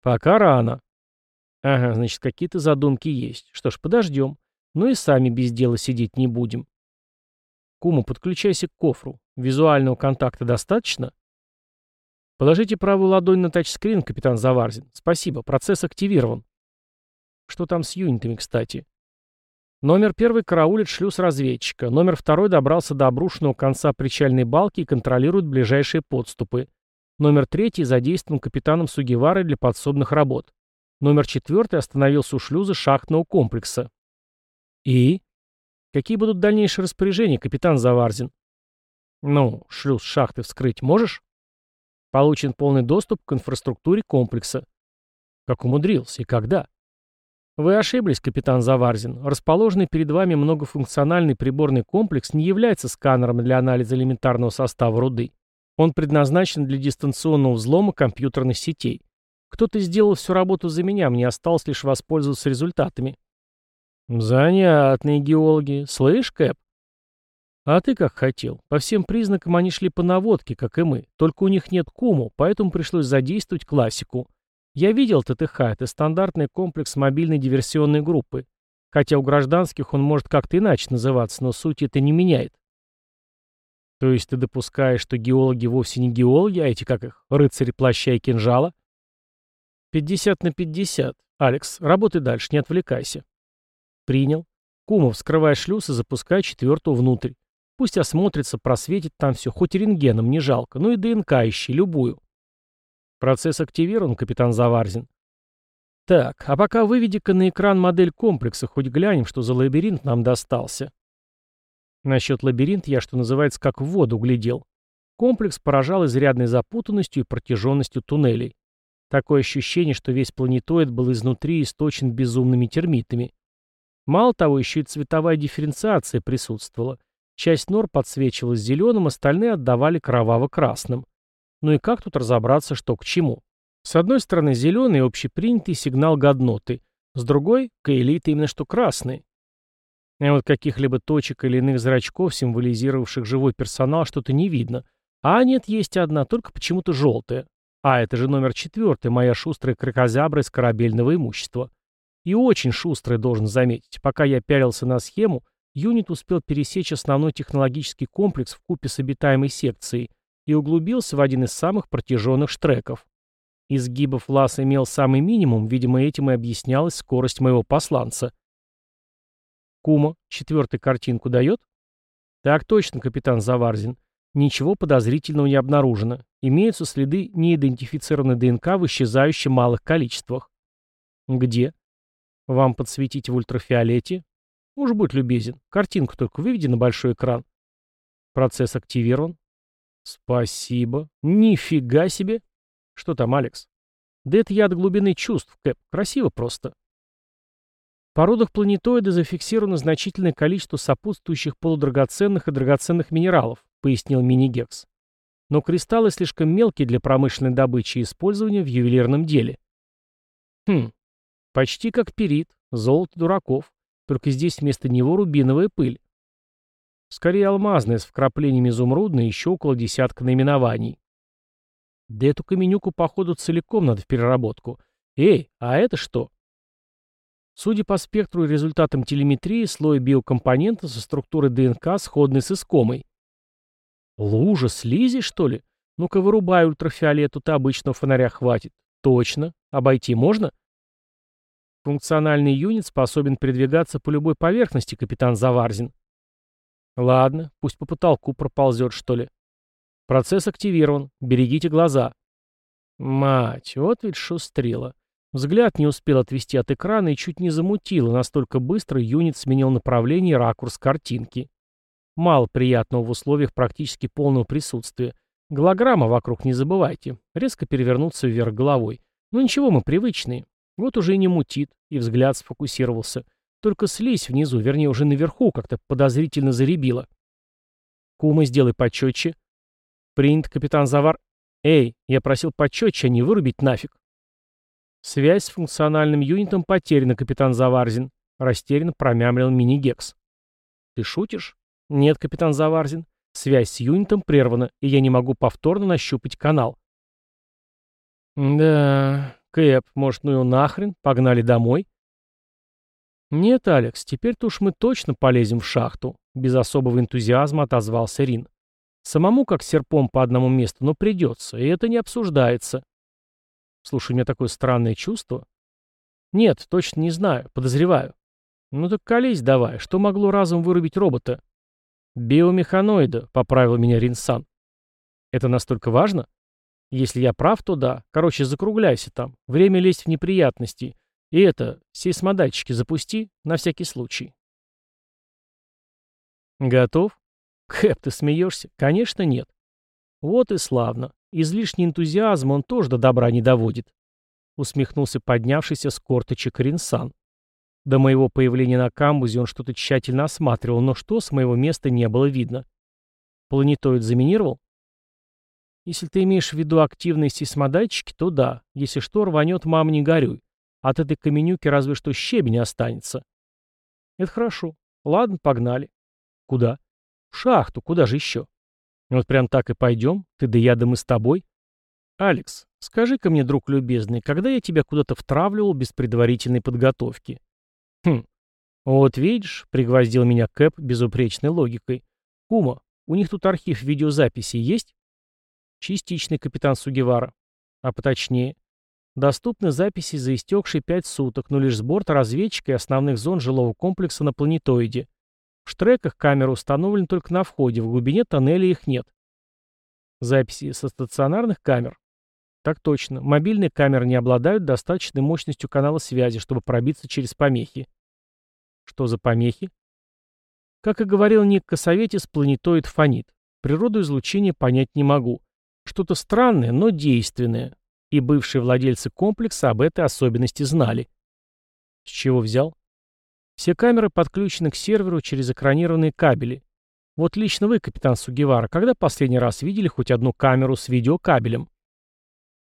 Speaker 1: Пока рано. Ага, значит, какие-то задумки есть. Что ж, подождем. Ну и сами без дела сидеть не будем. Кума, подключайся к кофру. Визуального контакта достаточно? Положите правую ладонь на тачскрин, капитан Заварзин. Спасибо, процесс активирован. Что там с юнитами, кстати? Номер первый караулит шлюз разведчика. Номер второй добрался до обрушенного конца причальной балки и контролирует ближайшие подступы. Номер третий задействован капитаном Сугиварой для подсобных работ. Номер четвертый остановился у шлюза шахтного комплекса. И? Какие будут дальнейшие распоряжения, капитан Заварзин? Ну, шлюз шахты вскрыть можешь? Получен полный доступ к инфраструктуре комплекса. Как умудрился и когда? Вы ошиблись, капитан Заварзин. Расположенный перед вами многофункциональный приборный комплекс не является сканером для анализа элементарного состава руды. Он предназначен для дистанционного взлома компьютерных сетей. Кто-то сделал всю работу за меня, мне осталось лишь воспользоваться результатами. Занятные геологи. Слышь, Кэп? А ты как хотел. По всем признакам они шли по наводке, как и мы. Только у них нет куму, поэтому пришлось задействовать классику. Я видел ТТХ, это стандартный комплекс мобильной диверсионной группы. Хотя у гражданских он может как-то иначе называться, но суть это не меняет. То есть ты допускаешь, что геологи вовсе не геологи, а эти, как их, рыцари плаща и кинжала? 50 на 50. Алекс, работай дальше, не отвлекайся. Принял. Кумов, вскрывай шлюз и запускай четвертую внутрь. Пусть осмотрится, просветит там все, хоть рентгеном, не жалко. Ну и ДНК ищи, любую. Процесс активирован, капитан Заварзин. Так, а пока выведи-ка на экран модель комплекса, хоть глянем, что за лабиринт нам достался. Насчет лабиринта я, что называется, как в воду глядел. Комплекс поражал изрядной запутанностью и протяженностью туннелей. Такое ощущение, что весь планетоид был изнутри источен безумными термитами. Мало того, еще и цветовая дифференциация присутствовала. Часть нор подсвечивалась зеленым, остальные отдавали кроваво-красным. Ну и как тут разобраться, что к чему? С одной стороны, зеленый общепринятый сигнал годноты, с другой — каэлиты именно что красный. А вот каких-либо точек или иных зрачков, символизировавших живой персонал, что-то не видно. А нет, есть одна, только почему-то желтая. А, это же номер четвертый, моя шустрая кракозябра из корабельного имущества. И очень шустрая, должен заметить. Пока я пялился на схему, юнит успел пересечь основной технологический комплекс в купе с обитаемой секцией, и углубился в один из самых протяженных штреков. Изгибов лаз имел самый минимум, видимо, этим и объяснялась скорость моего посланца. Кума, четвертую картинку дает? Так точно, капитан Заварзин. Ничего подозрительного не обнаружено. Имеются следы неидентифицированной ДНК в исчезающих малых количествах. Где? Вам подсветить в ультрафиолете? Уж будь любезен. Картинку только выведи на большой экран. Процесс активирован. «Спасибо. Нифига себе!» «Что там, Алекс?» «Да это я от глубины чувств, Кэп. Красиво просто». В породах планетоида зафиксировано значительное количество сопутствующих полудрагоценных и драгоценных минералов, пояснил Минигекс. Но кристаллы слишком мелкие для промышленной добычи и использования в ювелирном деле. Хм, почти как перит, золото дураков, только здесь вместо него рубиновая пыль. Скорее алмазная, с вкраплениями изумрудной, еще около десятка наименований. Да эту каменюку, походу, целиком надо в переработку. Эй, а это что? Судя по спектру и результатам телеметрии, слой биокомпонента со структурой ДНК сходный с искомой. Лужа слизи, что ли? Ну-ка вырубай ультрафиолет, тут обычного фонаря хватит. Точно. Обойти можно? Функциональный юнит способен передвигаться по любой поверхности, капитан Заварзин. Ладно, пусть по потолку проползет, что ли. Процесс активирован. Берегите глаза. Мать, вот ведь шустрила. Взгляд не успел отвести от экрана и чуть не замутило, настолько быстро юнит сменил направление и ракурс картинки. Мало приятного в условиях практически полного присутствия. Голограмма вокруг не забывайте. Резко перевернуться вверх головой. Ну ничего, мы привычные. Вот уже и не мутит, и взгляд сфокусировался. Только слизь внизу, вернее, уже наверху, как-то подозрительно заребила. Кума, сделай почетче. Принт, капитан Завар. Эй, я просил почетче, а не вырубить нафиг. Связь с функциональным юнитом потеряна, капитан Заварзин. Растерянно промямлил мини-гекс. Ты шутишь? Нет, капитан Заварзин. Связь с юнитом прервана, и я не могу повторно нащупать канал. Да, Кэп, может, ну его нахрен? Погнали домой? Нет, Алекс, теперь-то уж мы точно полезем в шахту. Без особого энтузиазма отозвался Рин. Самому как серпом по одному месту, но придется, и это не обсуждается. Слушай, у меня такое странное чувство. Нет, точно не знаю, подозреваю. Ну так колись давай, что могло разом вырубить робота? Биомеханоида, поправил меня Ринсан. Это настолько важно? Если я прав, то да. Короче, закругляйся там. Время лезть в неприятности. И это, сейсмодатчики запусти, на всякий случай. Готов? Кэп, ты смеешься? Конечно, нет. Вот и славно. Излишний энтузиазм он тоже до добра не доводит. Усмехнулся поднявшийся с корточек Ринсан. До моего появления на камбузе он что-то тщательно осматривал, но что с моего места не было видно. Планетоид заминировал? Если ты имеешь в виду активные сейсмодатчики, то да. Если что, рванет, мам, не горюй. От этой каменюки разве что щебень останется. Это хорошо. Ладно, погнали. Куда? В шахту. Куда же еще? Вот прям так и пойдем? Ты да я, да мы с тобой? Алекс, скажи-ка мне, друг любезный, когда я тебя куда-то втравливал без предварительной подготовки? Хм. Вот видишь, пригвоздил меня Кэп безупречной логикой. Кума, у них тут архив видеозаписи есть? Частичный капитан Сугевара. А поточнее. Доступны записи за истекшие пять суток, но лишь с борта разведчика и основных зон жилого комплекса на планетоиде. В штреках камеры установлены только на входе, в глубине тоннеля их нет. Записи со стационарных камер. Так точно. Мобильные камеры не обладают достаточной мощностью канала связи, чтобы пробиться через помехи. Что за помехи? Как и говорил Ник Косоветис, планетоид фонит. Природу излучения понять не могу. Что-то странное, но действенное. И бывшие владельцы комплекса об этой особенности знали. С чего взял? Все камеры подключены к серверу через экранированные кабели. Вот лично вы, капитан Сугевара, когда последний раз видели хоть одну камеру с видеокабелем?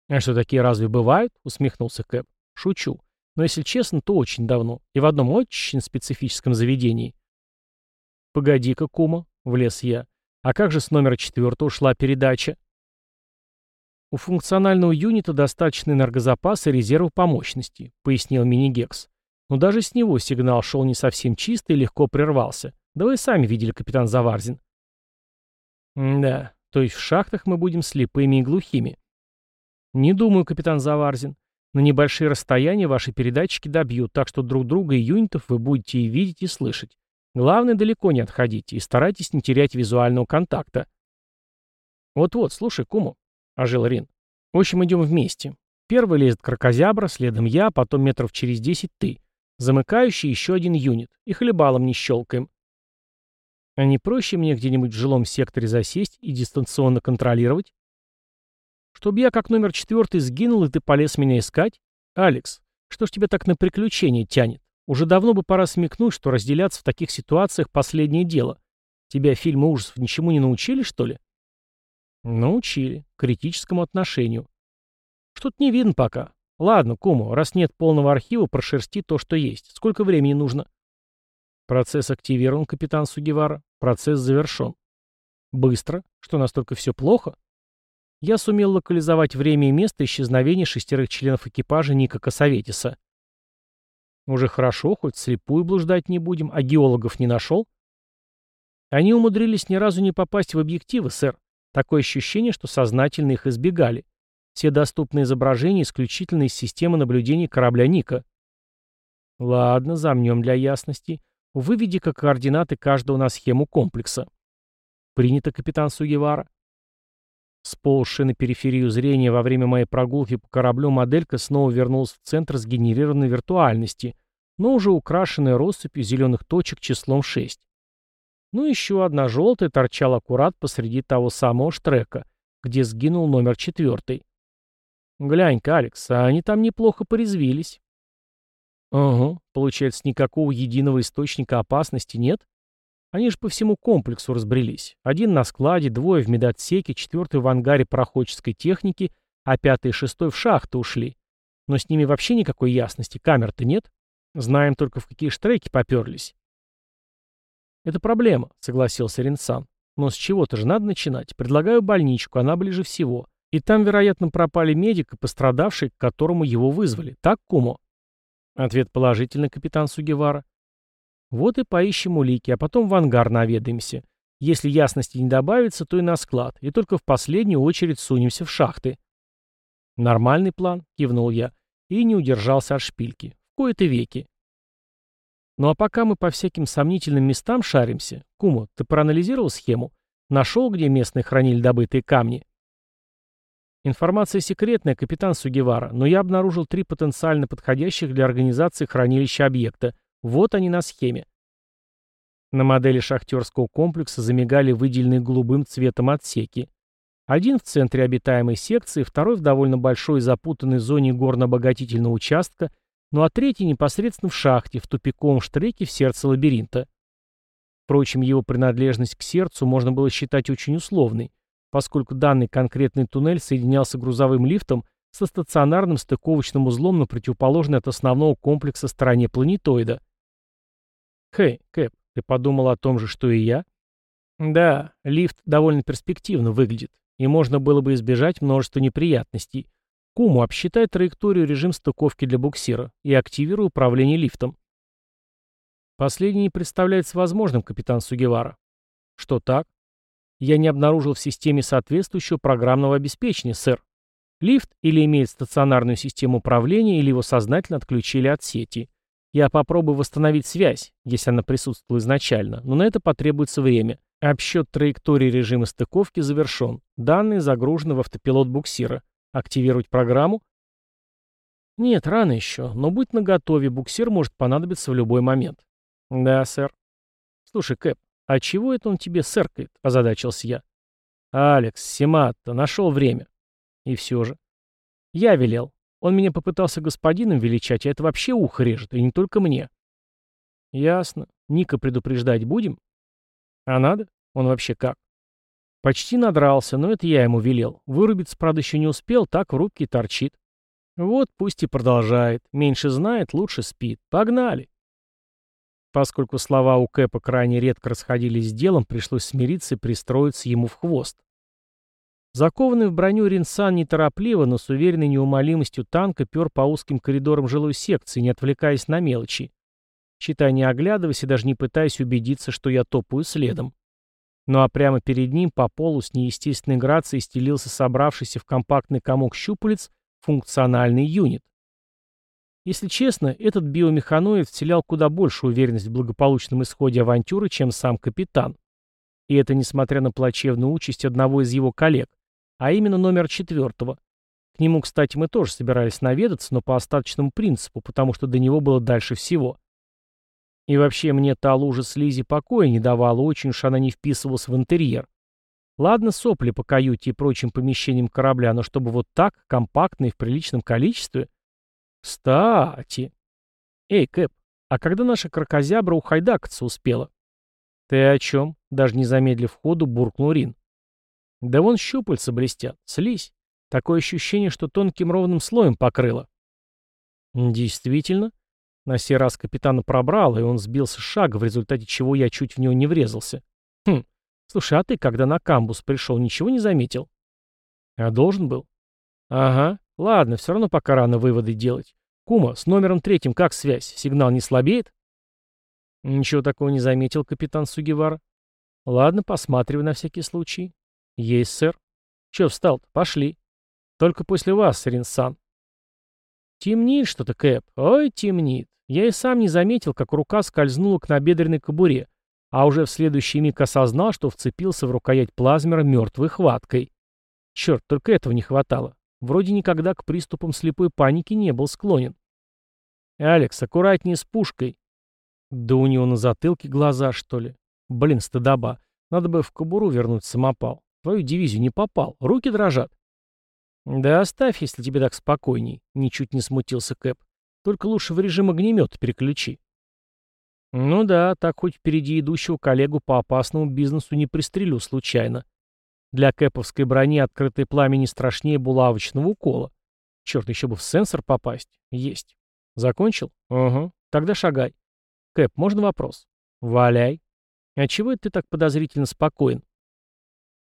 Speaker 1: А что, такие разве бывают? Усмехнулся Кэп. Шучу. Но если честно, то очень давно. И в одном очень специфическом заведении. Погоди-ка, кума, влез я. А как же с номера четвертого шла передача? У функционального юнита достаточно энергозапаса и резерва по мощности, пояснил Минигекс. Но даже с него сигнал шел не совсем чистый и легко прервался. Да вы сами видели, капитан Заварзин. да, то есть в шахтах мы будем слепыми и глухими. Не думаю, капитан Заварзин. На небольшие расстояния ваши передатчики добьют, так что друг друга и юнитов вы будете и видеть, и слышать. Главное, далеко не отходите и старайтесь не терять визуального контакта. Вот-вот, слушай, Куму, — ожил Рин. «В общем, идем вместе. Первый лезет крокозябра, следом я, потом метров через десять ты. Замыкающий еще один юнит. И хлебалом не щелкаем. А не проще мне где-нибудь в жилом секторе засесть и дистанционно контролировать? Чтоб я как номер четвертый сгинул, и ты полез меня искать? Алекс, что ж тебя так на приключения тянет? Уже давно бы пора смекнуть, что разделяться в таких ситуациях — последнее дело. Тебя фильмы ужасов ничему не научили, что ли? Научили. Критическому отношению. Что-то не видно пока. Ладно, Куму, раз нет полного архива, прошерсти то, что есть. Сколько времени нужно? Процесс активирован, капитан Сугивара. Процесс завершен. Быстро? Что, настолько все плохо? Я сумел локализовать время и место исчезновения шестерых членов экипажа Ника Косоветиса. Уже хорошо, хоть слепую блуждать не будем, а геологов не нашел? Они умудрились ни разу не попасть в объективы, сэр. Такое ощущение, что сознательно их избегали. Все доступные изображения исключительно из системы наблюдения корабля Ника. Ладно, замнем для ясности. Выведи-ка координаты каждого на схему комплекса. Принято, капитан Сугевара. Сползшая на периферию зрения во время моей прогулки по кораблю моделька снова вернулась в центр сгенерированной виртуальности, но уже украшенная россыпью зеленых точек числом 6. Ну еще одна желтая торчала аккурат посреди того самого штрека, где сгинул номер четвертый. «Глянь-ка, Алекс, а они там неплохо порезвились». «Угу, получается, никакого единого источника опасности нет?» Они же по всему комплексу разбрелись. Один на складе, двое в медотсеке, четвертый в ангаре проходческой техники, а пятый и шестой в шахту ушли. Но с ними вообще никакой ясности, камер-то нет. Знаем только, в какие штреки поперлись. «Это проблема», — согласился Ренсан. «Но с чего-то же надо начинать. Предлагаю больничку, она ближе всего. И там, вероятно, пропали медик и пострадавший, к которому его вызвали. Так, Кумо?» Ответ положительный, капитан Сугевара. Вот и поищем улики, а потом в ангар наведаемся. Если ясности не добавится, то и на склад, и только в последнюю очередь сунемся в шахты. Нормальный план, кивнул я, и не удержался от шпильки. В кои-то веки. Ну а пока мы по всяким сомнительным местам шаримся, Кумо, ты проанализировал схему? Нашел, где местные хранили добытые камни? Информация секретная, капитан Сугевара, но я обнаружил три потенциально подходящих для организации хранилища объекта, вот они на схеме. На модели шахтерского комплекса замигали выделенные голубым цветом отсеки. Один в центре обитаемой секции, второй в довольно большой запутанной зоне горно-обогатительного участка, ну а третий непосредственно в шахте, в тупиковом штреке в сердце лабиринта. Впрочем, его принадлежность к сердцу можно было считать очень условной, поскольку данный конкретный туннель соединялся грузовым лифтом со стационарным стыковочным узлом на противоположной от основного комплекса стороне планетоида. «Хей, Кэп, ты подумал о том же, что и я?» «Да, лифт довольно перспективно выглядит, и можно было бы избежать множества неприятностей. Куму, обсчитай траекторию режим стыковки для буксира и активируй управление лифтом». Последнее не представляется возможным, капитан Сугевара. Что так? Я не обнаружил в системе соответствующего программного обеспечения, сэр. Лифт или имеет стационарную систему управления, или его сознательно отключили от сети. Я попробую восстановить связь, если она присутствовала изначально, но на это потребуется время. Обсчет траектории режима стыковки завершен. Данные загружены в автопилот буксира. Активировать программу? Нет, рано еще, но будь наготове, буксир может понадобиться в любой момент. Да, сэр. Слушай, Кэп, а чего это он тебе сэркает? Озадачился я. Алекс, Симатто, нашел время. И все же. Я велел. Он меня попытался господином величать, а это вообще ухо режет, и не только мне. Ясно. Ника предупреждать будем? А надо? Он вообще как? Почти надрался, но это я ему велел. Вырубиться, правда, еще не успел, так в рубке торчит. Вот пусть и продолжает. Меньше знает, лучше спит. Погнали. Поскольку слова у Кэпа крайне редко расходились с делом, пришлось смириться и пристроиться ему в хвост. Закованный в броню Ринсан неторопливо, но с уверенной неумолимостью танка пер по узким коридорам жилой секции, не отвлекаясь на мелочи. Считай, не оглядываясь и даже не пытаясь убедиться, что я топаю следом. Ну а прямо перед ним по полу с неестественной грацией стелился собравшийся в компактный комок щупалец функциональный юнит. Если честно, этот биомеханоид вселял куда больше уверенность в благополучном исходе авантюры, чем сам капитан. И это несмотря на плачевную участь одного из его коллег, а именно номер четвертого. К нему, кстати, мы тоже собирались наведаться, но по остаточному принципу, потому что до него было дальше всего. И вообще мне та лужа слизи покоя не давала, очень уж она не вписывалась в интерьер. Ладно, сопли по каюте и прочим помещениям корабля, но чтобы вот так, компактно и в приличном количестве. Кстати. Эй, Кэп, а когда наша крокозябра ухайдакаться успела? Ты о чем? Даже не замедлив ходу, буркнул Рин. Да вон щупальца блестят, слизь. Такое ощущение, что тонким ровным слоем покрыло. Действительно. На сей раз капитана пробрало, и он сбился с шага, в результате чего я чуть в него не врезался. Хм, слушай, а ты, когда на камбус пришел, ничего не заметил? А должен был? Ага, ладно, все равно пока рано выводы делать. Кума, с номером третьим как связь? Сигнал не слабеет? Ничего такого не заметил капитан Сугивара. Ладно, посматривай на всякий случай. «Есть, сэр». «Чё встал-то? Пошли». «Только после вас, Саринсан». «Темнит что-то, Кэп. Ой, темнит. Я и сам не заметил, как рука скользнула к набедренной кобуре, а уже в следующий миг осознал, что вцепился в рукоять плазмера мертвой хваткой. Черт, только этого не хватало. Вроде никогда к приступам слепой паники не был склонен. «Алекс, аккуратнее с пушкой». Да у него на затылке глаза, что ли. Блин, стыдоба. Надо бы в кобуру вернуть самопал. Твою дивизию не попал. Руки дрожат. Да оставь, если тебе так спокойней. Ничуть не смутился Кэп. Только лучше в режим огнемета переключи. Ну да, так хоть впереди идущего коллегу по опасному бизнесу не пристрелю случайно. Для кэповской брони открытое пламя не страшнее булавочного укола. Черт, еще бы в сенсор попасть. Есть. Закончил? Угу. Тогда шагай. Кэп, можно вопрос? Валяй. А чего это ты так подозрительно спокоен?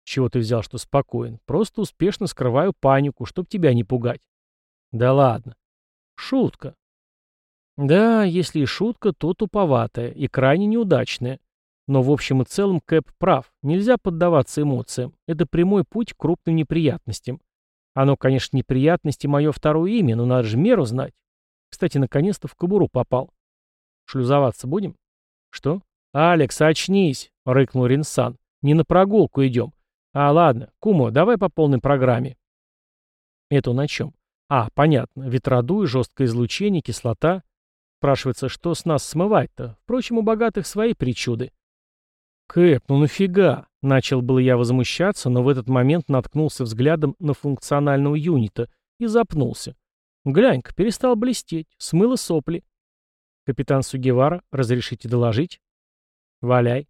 Speaker 1: Чего ты взял, что спокоен? Просто успешно скрываю панику, чтоб тебя не пугать. Да ладно. Шутка. Да, если и шутка, то туповатая и крайне неудачная. Но в общем и целом Кэп прав. Нельзя поддаваться эмоциям. Это прямой путь к крупным неприятностям. Оно, конечно, неприятности мое второе имя, но надо же меру знать. Кстати, наконец-то в кобуру попал. Шлюзоваться будем? Что? «Алекс, очнись!» — рыкнул Ринсан. «Не на прогулку идем. А, ладно, Кумо, давай по полной программе». «Это на чем?» «А, понятно. Ветродуй, жесткое излучение, кислота. Спрашивается, что с нас смывать-то? Впрочем, у богатых свои причуды». «Кэп, ну нафига?» — начал было я возмущаться, но в этот момент наткнулся взглядом на функционального юнита и запнулся. «Глянь-ка, перестал блестеть, смыло сопли». «Капитан Сугевара, разрешите доложить?» «Валяй».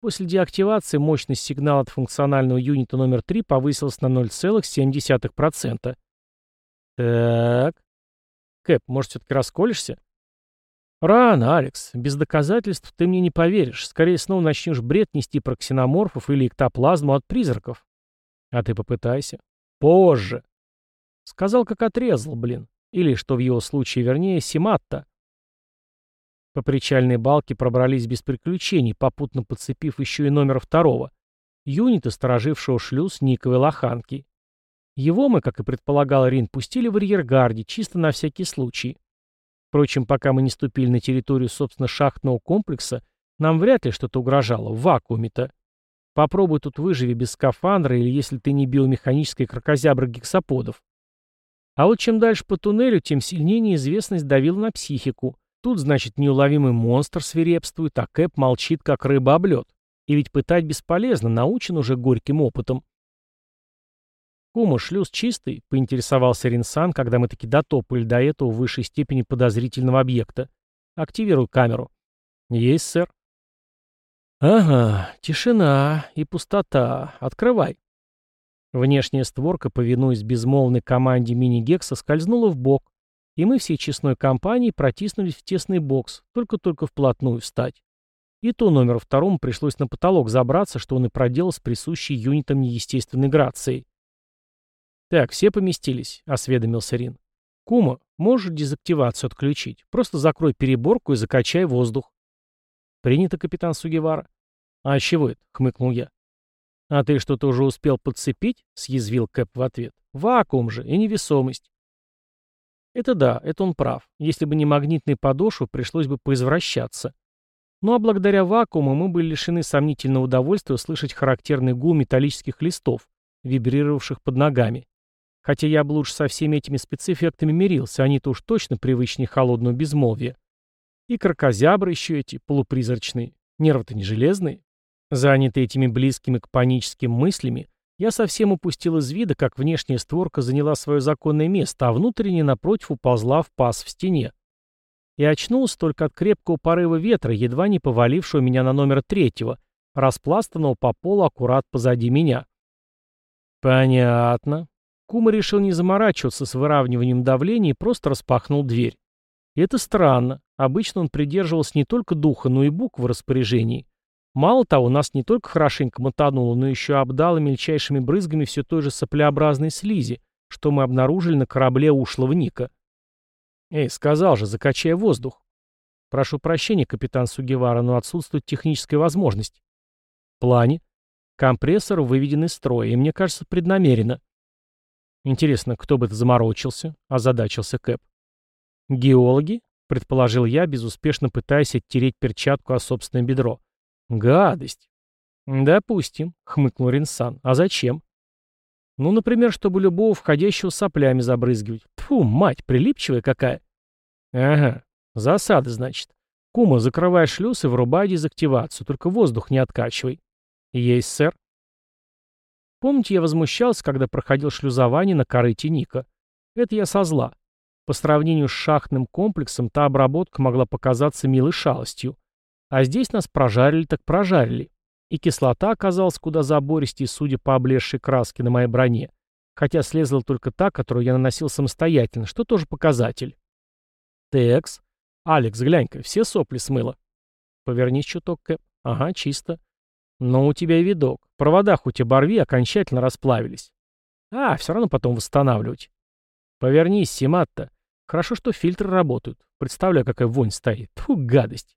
Speaker 1: После деактивации мощность сигнала от функционального юнита номер 3 повысилась на 0,7%. Так. Кэп, может, все-таки расколешься? Рано, Алекс. Без доказательств ты мне не поверишь. Скорее снова начнешь бред нести про ксеноморфов или эктоплазму от призраков. А ты попытайся. Позже. Сказал, как отрезал, блин. Или, что в его случае вернее, Симатта. По причальной балке пробрались без приключений, попутно подцепив еще и номер второго. Юнита, сторожившего шлюз Никовой лоханки. Его мы, как и предполагал Рин, пустили в арьергарде, чисто на всякий случай. Впрочем, пока мы не ступили на территорию, собственно, шахтного комплекса, нам вряд ли что-то угрожало, в вакууме-то. Попробуй тут выживи без скафандра, или если ты не биомеханическая крокозябра гексаподов. А вот чем дальше по туннелю, тем сильнее неизвестность давила на психику. Тут, значит, неуловимый монстр свирепствует, а Кэп молчит, как рыба об лед. И ведь пытать бесполезно, научен уже горьким опытом. «Кума, шлюз чистый?» — поинтересовался Ринсан, когда мы таки дотопали до этого в высшей степени подозрительного объекта. «Активируй камеру». «Есть, сэр». «Ага, тишина и пустота. Открывай». Внешняя створка, повинуясь безмолвной команде мини-гекса, скользнула в бок, и мы всей честной компанией протиснулись в тесный бокс, только-только вплотную встать. И то номер второму пришлось на потолок забраться, что он и проделал с присущей юнитом неестественной грацией. «Так, все поместились», — осведомился Рин. «Кума, можешь дезактивацию отключить? Просто закрой переборку и закачай воздух». «Принято, капитан Сугевара». «А чего это?» — хмыкнул я. «А ты что-то уже успел подцепить?» — съязвил Кэп в ответ. «Вакуум же и невесомость». Это да, это он прав. Если бы не магнитный подошву, пришлось бы поизвращаться. Ну а благодаря вакууму мы были лишены сомнительного удовольствия услышать характерный гул металлических листов, вибрировавших под ногами. Хотя я бы лучше со всеми этими спецэффектами мирился, они-то уж точно привычнее холодного безмолвия. И крокозябры еще эти, полупризрачные. Нервы-то не железные. Занятые этими близкими к паническим мыслями, я совсем упустил из вида, как внешняя створка заняла свое законное место, а внутренняя, напротив, уползла в паз в стене. И очнулся только от крепкого порыва ветра, едва не повалившего меня на номер третьего, распластанного по полу аккурат позади меня. Понятно. Кума решил не заморачиваться с выравниванием давления и просто распахнул дверь. И это странно. Обычно он придерживался не только духа, но и букв в распоряжении. Мало того, нас не только хорошенько мотануло, но еще обдало мельчайшими брызгами все той же соплеобразной слизи, что мы обнаружили на корабле ушлого Ника. Эй, сказал же, закачай воздух. Прошу прощения, капитан Сугевара, но отсутствует техническая возможность. В плане. Компрессор выведен из строя, и мне кажется, преднамеренно. Интересно, кто бы это заморочился? Озадачился Кэп. Геологи? Предположил я, безуспешно пытаясь оттереть перчатку о собственное бедро. «Гадость». «Допустим», — хмыкнул Ринсан. «А зачем?» Ну, например, чтобы любого входящего соплями забрызгивать. Тфу, мать, прилипчивая какая. Ага, засада, значит. Кума, закрывай шлюз и врубай дезактивацию, только воздух не откачивай. Есть, сэр. Помните, я возмущался, когда проходил шлюзование на корыте Ника? Это я со зла. По сравнению с шахтным комплексом, та обработка могла показаться милой шалостью. А здесь нас прожарили так прожарили. И кислота оказалась куда забористее, судя по облезшей краске на моей броне. Хотя слезла только та, которую я наносил самостоятельно, что тоже показатель. Текс. Алекс, глянь-ка, все сопли смыло. Повернись чуток, Кэп. Ага, чисто. Но у тебя видок. Провода хоть оборви, окончательно расплавились. А, все равно потом восстанавливать. Повернись, Симатта. Хорошо, что фильтры работают. Представляю, какая вонь стоит. Фу, гадость.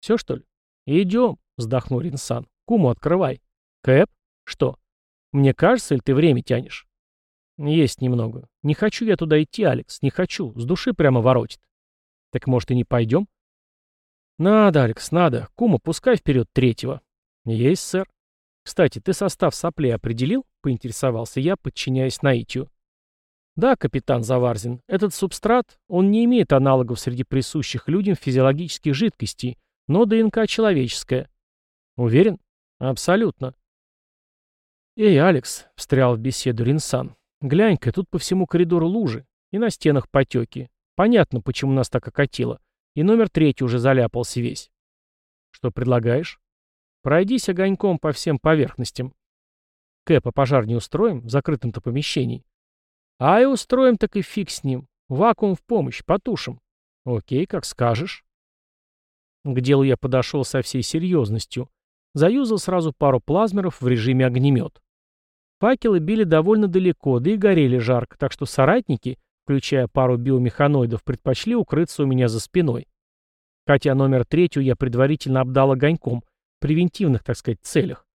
Speaker 1: Все, что ли? Идем. — вздохнул Ринсан. «Куму открывай». «Кэп? Что? Мне кажется, или ты время тянешь?» «Есть немного. Не хочу я туда идти, Алекс, не хочу. С души прямо воротит». «Так, может, и не пойдем?» «Надо, Алекс, надо. Кума, пускай вперед третьего». «Есть, сэр». «Кстати, ты состав соплей определил?» — поинтересовался я, подчиняясь наитию. «Да, капитан Заварзин, этот субстрат, он не имеет аналогов среди присущих людям физиологических жидкостей, но ДНК человеческая. Уверен? Абсолютно. Эй, Алекс, встрял в беседу Ринсан. Глянь-ка, тут по всему коридору лужи. И на стенах потеки. Понятно, почему нас так окатило. И номер третий уже заляпался весь. Что предлагаешь? Пройдись огоньком по всем поверхностям. Кэпа пожар не устроим в закрытом-то помещении. А и устроим, так и фиг с ним. Вакуум в помощь, потушим. Окей, как скажешь. К делу я подошел со всей серьезностью. Заюзал сразу пару плазмеров в режиме огнемет. Факелы били довольно далеко, да и горели жарко, так что соратники, включая пару биомеханоидов, предпочли укрыться у меня за спиной. Хотя номер третью я предварительно обдал огоньком, превентивных, так сказать, целях.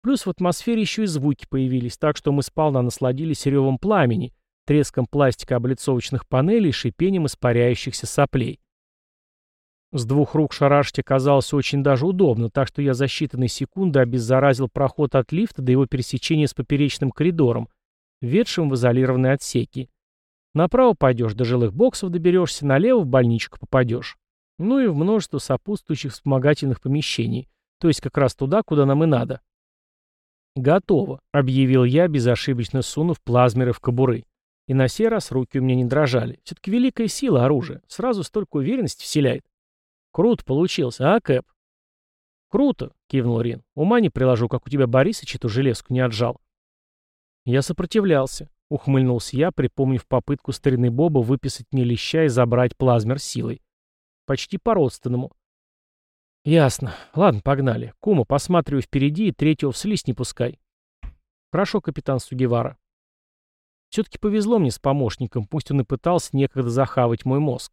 Speaker 1: Плюс в атмосфере еще и звуки появились, так что мы сполна насладились ревом пламени, треском пластика облицовочных панелей и шипением испаряющихся соплей. С двух рук шарашить оказалось очень даже удобно, так что я за считанные секунды обеззаразил проход от лифта до его пересечения с поперечным коридором, ведшим в изолированные отсеки. Направо пойдешь, до жилых боксов доберешься, налево в больничку попадешь. Ну и в множество сопутствующих вспомогательных помещений, то есть как раз туда, куда нам и надо. «Готово», — объявил я, безошибочно сунув плазмеры в кобуры. И на сей раз руки у меня не дрожали. Все-таки великая сила оружия. Сразу столько уверенности вселяет. Круто получился, а, Кэп? Круто, кивнул Рин. Ума не приложу, как у тебя Борисыч эту железку не отжал. Я сопротивлялся, ухмыльнулся я, припомнив попытку старины Боба выписать мне леща и забрать плазмер силой. Почти по-родственному. Ясно. Ладно, погнали. Кума, посматривай впереди и третьего вслизь не пускай. Хорошо, капитан Сугевара. Все-таки повезло мне с помощником, пусть он и пытался некогда захавать мой мозг.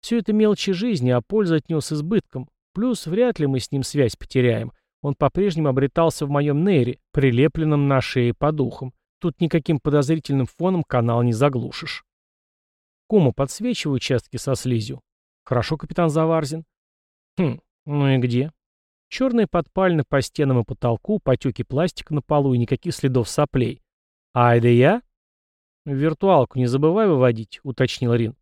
Speaker 1: Все это мелочи жизни, а польза от него с избытком. Плюс вряд ли мы с ним связь потеряем. Он по-прежнему обретался в моем нейре, прилепленном на шее по духам. Тут никаким подозрительным фоном канал не заглушишь. Кума, подсвечиваю участки со слизью. Хорошо, капитан Заварзин. Хм, ну и где? Черные подпалины по стенам и потолку, потеки пластика на полу и никаких следов соплей. А это я? Виртуалку не забывай выводить, уточнил Рин.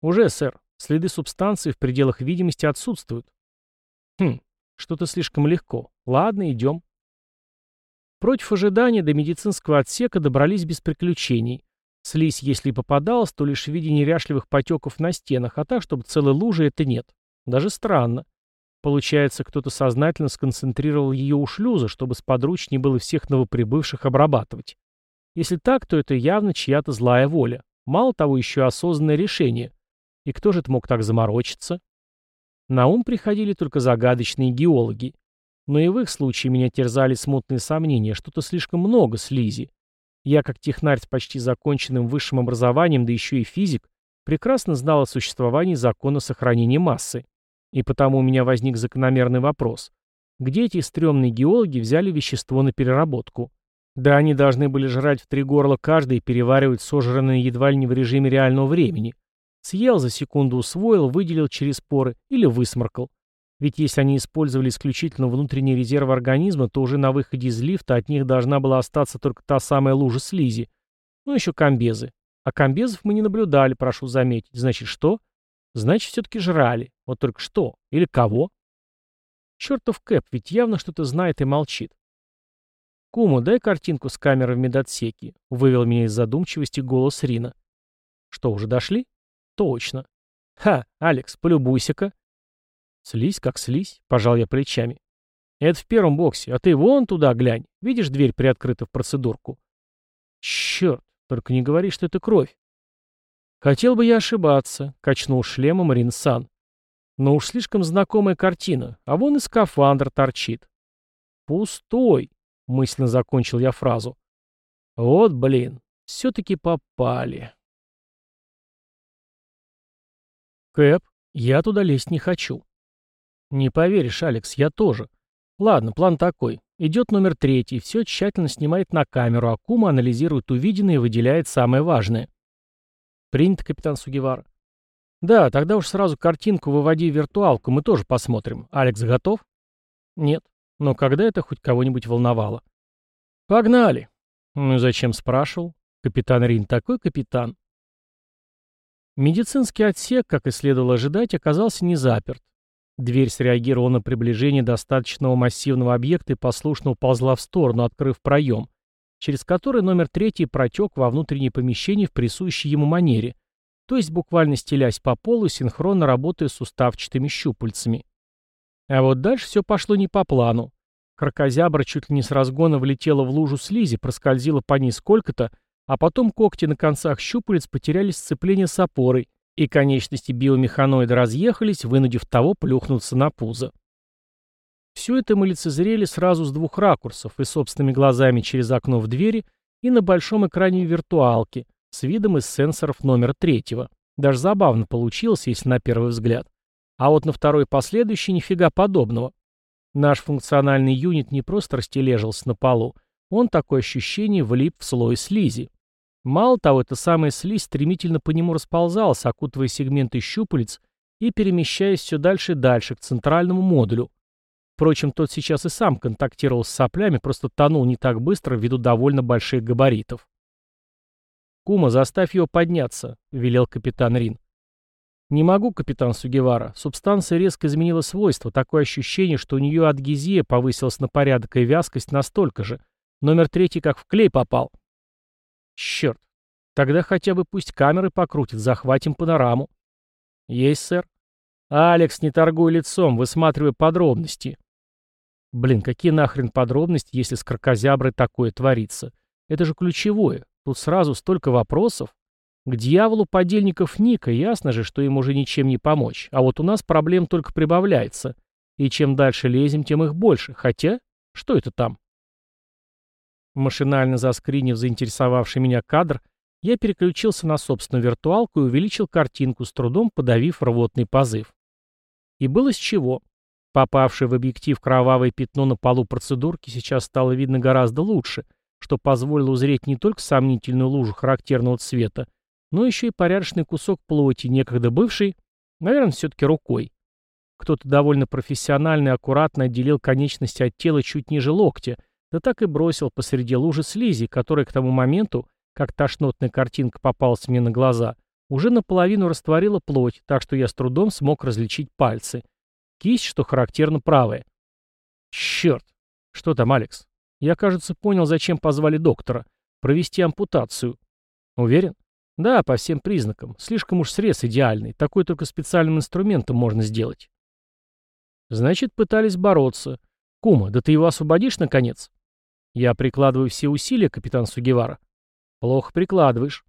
Speaker 1: Уже, сэр. Следы субстанции в пределах видимости отсутствуют. Хм, что-то слишком легко. Ладно, идем. Против ожидания до медицинского отсека добрались без приключений. Слизь, если и попадалась, то лишь в виде неряшливых потеков на стенах, а так, чтобы целой лужи, это нет. Даже странно. Получается, кто-то сознательно сконцентрировал ее у шлюза, чтобы сподручнее было всех новоприбывших обрабатывать. Если так, то это явно чья-то злая воля. Мало того, еще осознанное решение. И кто же это мог так заморочиться? На ум приходили только загадочные геологи. Но и в их случае меня терзали смутные сомнения, что-то слишком много слизи. Я, как технарь с почти законченным высшим образованием, да еще и физик, прекрасно знал о существовании закона сохранения массы. И потому у меня возник закономерный вопрос. Где эти стрёмные геологи взяли вещество на переработку? Да они должны были жрать в три горла каждый и переваривать сожранное едва ли не в режиме реального времени. Съел, за секунду усвоил, выделил через поры или высморкал. Ведь если они использовали исключительно внутренние резервы организма, то уже на выходе из лифта от них должна была остаться только та самая лужа слизи. Ну, еще комбезы. А комбезов мы не наблюдали, прошу заметить. Значит, что? Значит, все-таки жрали. Вот только что? Или кого? Чертов Кэп ведь явно что-то знает и молчит. «Куму, дай картинку с камеры в медотсеке», — вывел меня из задумчивости голос Рина. «Что, уже дошли?» «Точно». «Ха, Алекс, полюбуйся-ка». «Слизь как слизь», — пожал я плечами. «Это в первом боксе, а ты вон туда глянь. Видишь, дверь приоткрыта в процедурку?» «Черт, только не говори, что это кровь». «Хотел бы я ошибаться», — качнул шлемом Ринсан. «Но уж слишком знакомая картина, а вон и скафандр торчит». «Пустой», — мысленно закончил я фразу. «Вот, блин, все-таки попали». «Кэп, я туда лезть не хочу». «Не поверишь, Алекс, я тоже. Ладно, план такой. Идет номер третий, все тщательно снимает на камеру, а Кума анализирует увиденное и выделяет самое важное». «Принято, капитан Сугивара». «Да, тогда уж сразу картинку выводи в виртуалку, мы тоже посмотрим. Алекс готов?» «Нет. Но когда это хоть кого-нибудь волновало? «Погнали!» «Ну зачем спрашивал? Капитан Рин такой капитан». Медицинский отсек, как и следовало ожидать, оказался не заперт. Дверь среагировала на приближение достаточного массивного объекта и послушно уползла в сторону, открыв проем, через который номер третий протек во внутреннее помещение в присущей ему манере, то есть буквально стелясь по полу, синхронно работая с уставчатыми щупальцами. А вот дальше все пошло не по плану. Кракозябра чуть ли не с разгона влетела в лужу слизи, проскользила по ней сколько-то, а потом когти на концах щупалец потеряли сцепление с опорой, и конечности биомеханоида разъехались, вынудив того плюхнуться на пузо. Все это мы лицезрели сразу с двух ракурсов, и собственными глазами через окно в двери, и на большом экране виртуалки, с видом из сенсоров номера третьего. Даже забавно получилось, если на первый взгляд. А вот на второй последующий нифига подобного. Наш функциональный юнит не просто растележился на полу, он, такое ощущение, влип в слой слизи. Мало того, эта самая слизь стремительно по нему расползалась, окутывая сегменты щупалец и перемещаясь все дальше и дальше к центральному модулю. Впрочем, тот сейчас и сам контактировал с соплями, просто тонул не так быстро ввиду довольно больших габаритов. «Кума, заставь его подняться», — велел капитан Рин. «Не могу, капитан Сугевара. Субстанция резко изменила свойства. Такое ощущение, что у нее адгезия повысилась на порядок и вязкость настолько же. Номер третий как в клей попал». «Черт. Тогда хотя бы пусть камеры покрутит, захватим панораму». «Есть, сэр». «Алекс, не торгуй лицом, высматривай подробности». Блин, какие нахрен подробности, если с кракозяброй такое творится? Это же ключевое. Тут сразу столько вопросов. К дьяволу подельников Ника, ясно же, что им уже ничем не помочь. А вот у нас проблем только прибавляется. И чем дальше лезем, тем их больше. Хотя, что это там? Машинально заскринив заинтересовавший меня кадр, я переключился на собственную виртуалку и увеличил картинку, с трудом подавив рвотный позыв. И было с чего. Попавшее в объектив кровавое пятно на полу процедурки сейчас стало видно гораздо лучше, что позволило узреть не только сомнительную лужу характерного цвета, но еще и порядочный кусок плоти, некогда бывший, наверное, все-таки рукой. Кто-то довольно профессионально и аккуратно отделил конечности от тела чуть ниже локтя, да так и бросил посреди лужи слизи, которая к тому моменту, как тошнотная картинка попалась мне на глаза, уже наполовину растворила плоть, так что я с трудом смог различить пальцы. Кисть, что характерно, правая. Черт! Что там, Алекс? Я, кажется, понял, зачем позвали доктора. Провести ампутацию. Уверен? Да, по всем признакам. Слишком уж срез идеальный. Такой только специальным инструментом можно сделать. Значит, пытались бороться. Кума, да ты его освободишь, наконец? Я прикладываю все усилия, капитан Сугевара. Плохо прикладываешь.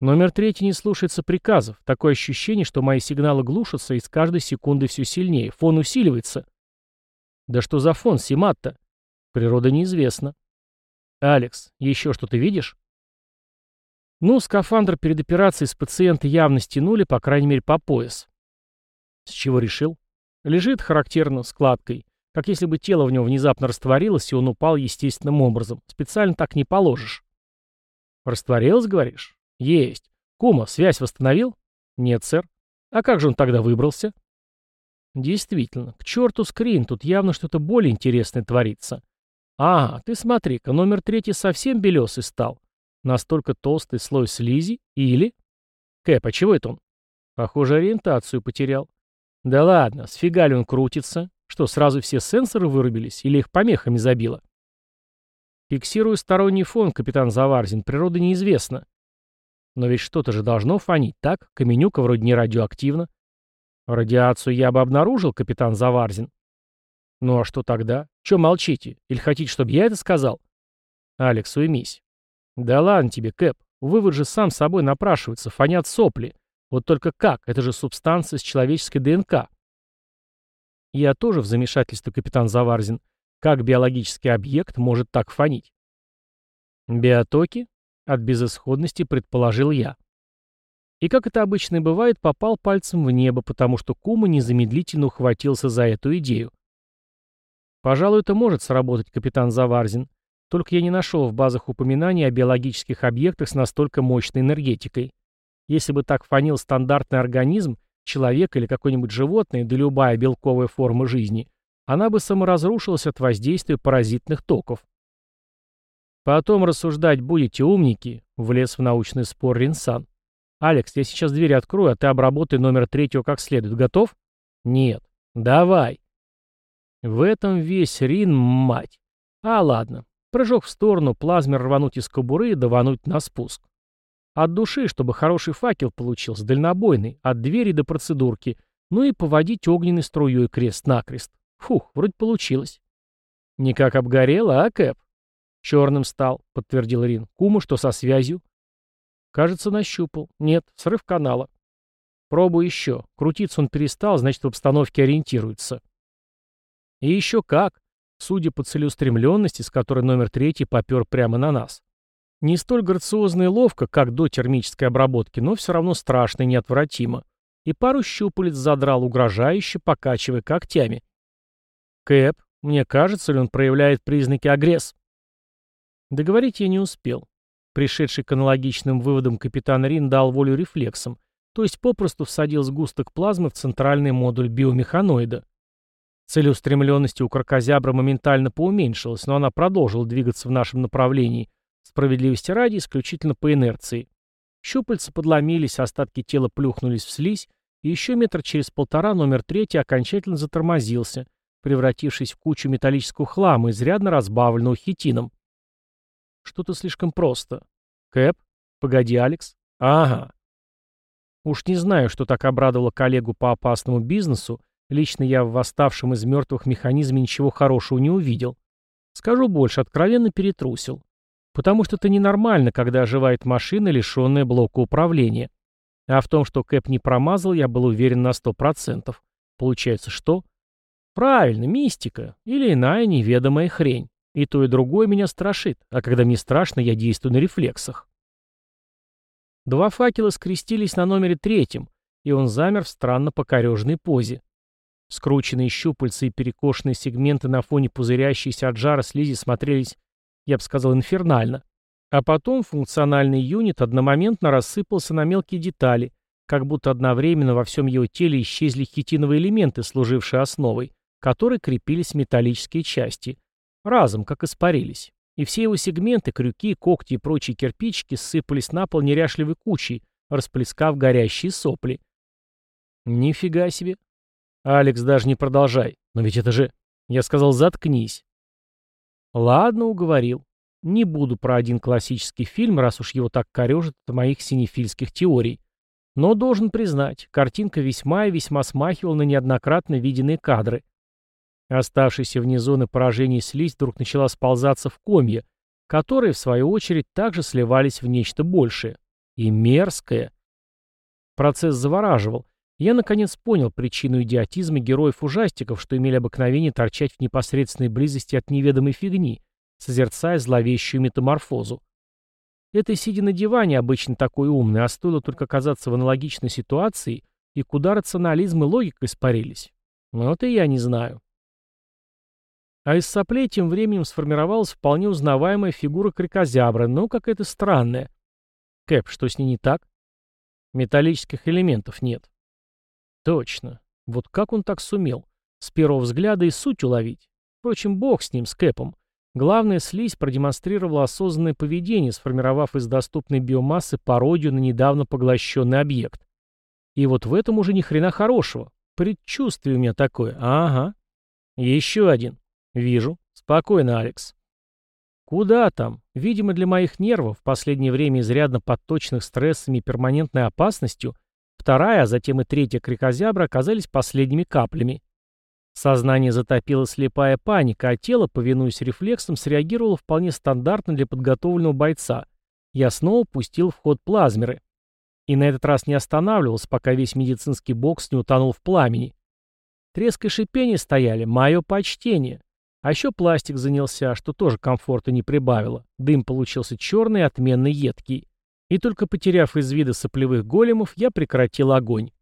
Speaker 1: Номер третий не слушается приказов. Такое ощущение, что мои сигналы глушатся и с каждой секундой все сильнее. Фон усиливается. Да что за фон, Симатта? Природа неизвестна. Алекс, еще что ты видишь? Ну, скафандр перед операцией с пациента явно стянули, по крайней мере, по пояс. С чего решил? Лежит характерно, складкой. Как если бы тело в нем внезапно растворилось, и он упал естественным образом. Специально так не положишь. Растворилось, говоришь? Есть. Кума, связь восстановил? Нет, сэр. А как же он тогда выбрался? Действительно, к черту скрин, тут явно что-то более интересное творится. А, ты смотри-ка, номер третий совсем белесый стал. Настолько толстый слой слизи или... Кэп, а чего это он? Похоже, ориентацию потерял. Да ладно, сфига ли он крутится? Что, сразу все сенсоры вырубились или их помехами забило? Фиксирую сторонний фон, капитан Заварзин, природа неизвестна. Но ведь что-то же должно фонить, так? Каменюка вроде не радиоактивна. Радиацию я бы обнаружил, капитан Заварзин. Ну а что тогда? Че молчите? Или хотите, чтобы я это сказал? Алекс, уймись. Да ладно тебе, Кэп. Вывод же сам собой напрашивается, фонят сопли. Вот только как? Это же субстанция с человеческой ДНК. Я тоже в замешательстве, капитан Заварзин. Как биологический объект может так фонить? Биотоки? От безысходности предположил я. И как это обычно бывает, попал пальцем в небо, потому что Кума незамедлительно ухватился за эту идею. Пожалуй, это может сработать, капитан Заварзин. Только я не нашел в базах упоминаний о биологических объектах с настолько мощной энергетикой. Если бы так фонил стандартный организм, человек или какое-нибудь животное, да любая белковая форма жизни, она бы саморазрушилась от воздействия паразитных токов. Потом рассуждать будете, умники, влез в научный спор Ринсан. Алекс, я сейчас дверь открою, а ты обработай номер третьего как следует. Готов? Нет. Давай. В этом весь Рин, мать. А, ладно. Прыжок в сторону, плазмер рвануть из кобуры и давануть на спуск. От души, чтобы хороший факел получился, дальнобойный, от двери до процедурки, ну и поводить огненной струей крест-накрест. Фух, вроде получилось. Не как обгорело, а, Кэп? Черным стал, подтвердил Рин. Кума, что со связью? Кажется, нащупал. Нет, срыв канала. Пробуй еще. Крутиться он перестал, значит, в обстановке ориентируется. И еще как. Судя по целеустремленности, с которой номер третий попер прямо на нас. Не столь грациозно и ловко, как до термической обработки, но все равно страшно и неотвратимо. И пару щупалец задрал угрожающе, покачивая когтями. Кэп, мне кажется ли он проявляет признаки агресс? Договорить я не успел. Пришедший к аналогичным выводам капитан Рин дал волю рефлексам, то есть попросту всадил сгусток плазмы в центральный модуль биомеханоида. Целеустремленность у крокозябра моментально поуменьшилась, но она продолжила двигаться в нашем направлении, справедливости ради, исключительно по инерции. Щупальца подломились, остатки тела плюхнулись в слизь, и еще метр через полтора номер третий окончательно затормозился, превратившись в кучу металлического хлама, изрядно разбавленного хитином. Что-то слишком просто. Кэп? Погоди, Алекс. Ага. Уж не знаю, что так обрадовало коллегу по опасному бизнесу, лично я в восставшем из мертвых механизме ничего хорошего не увидел. Скажу больше, откровенно перетрусил. Потому что это ненормально, когда оживает машина, лишенная блока управления. А в том, что Кэп не промазал, я был уверен на сто процентов. Получается, что? Правильно, мистика. Или иная неведомая хрень. И то, и другое меня страшит, а когда мне страшно, я действую на рефлексах. Два факела скрестились на номере третьем, и он замер в странно покорежной позе. Скрученные щупальца и перекошенные сегменты на фоне пузырящейся от жара слизи смотрелись, я бы сказал, инфернально. А потом функциональный юнит одномоментно рассыпался на мелкие детали, как будто одновременно во всем его теле исчезли хитиновые элементы, служившие основой, которой крепились металлические части. Разом, как испарились. И все его сегменты, крюки, когти и прочие кирпичики сыпались на пол неряшливой кучей, расплескав горящие сопли. Нифига себе. Алекс, даже не продолжай. Но ведь это же... Я сказал, заткнись. Ладно, уговорил. Не буду про один классический фильм, раз уж его так корежит от моих синефильских теорий. Но должен признать, картинка весьма и весьма смахивала на неоднократно виденные кадры. Оставшаяся вне зоны поражения слизь вдруг начала сползаться в комья, которые, в свою очередь, также сливались в нечто большее. И мерзкое. Процесс завораживал. Я, наконец, понял причину идиотизма героев-ужастиков, что имели обыкновение торчать в непосредственной близости от неведомой фигни, созерцая зловещую метаморфозу. Это сидя на диване обычно такой умный, а стоило только оказаться в аналогичной ситуации, и куда рационализм и логика испарились. Но это я не знаю. А из соплей тем временем сформировалась вполне узнаваемая фигура крикозябра, но какая-то странная. Кэп, что с ней не так? Металлических элементов нет. Точно. Вот как он так сумел? С первого взгляда и суть уловить. Впрочем, бог с ним, с Кэпом. Главное, слизь продемонстрировала осознанное поведение, сформировав из доступной биомассы пародию на недавно поглощенный объект. И вот в этом уже ни хрена хорошего. Предчувствие у меня такое. Ага. Еще один. Вижу. Спокойно, Алекс. Куда там? Видимо, для моих нервов, в последнее время изрядно подточенных стрессами и перманентной опасностью, вторая, а затем и третья крикозябра оказались последними каплями. Сознание затопило слепая паника, а тело, повинуясь рефлексам, среагировало вполне стандартно для подготовленного бойца. Я снова пустил в ход плазмеры. И на этот раз не останавливался, пока весь медицинский бокс не утонул в пламени. Треск и шипение стояли, мое почтение. А еще пластик занялся, что тоже комфорта не прибавило. Дым получился черный отменно едкий. И только потеряв из вида соплевых големов, я прекратил огонь.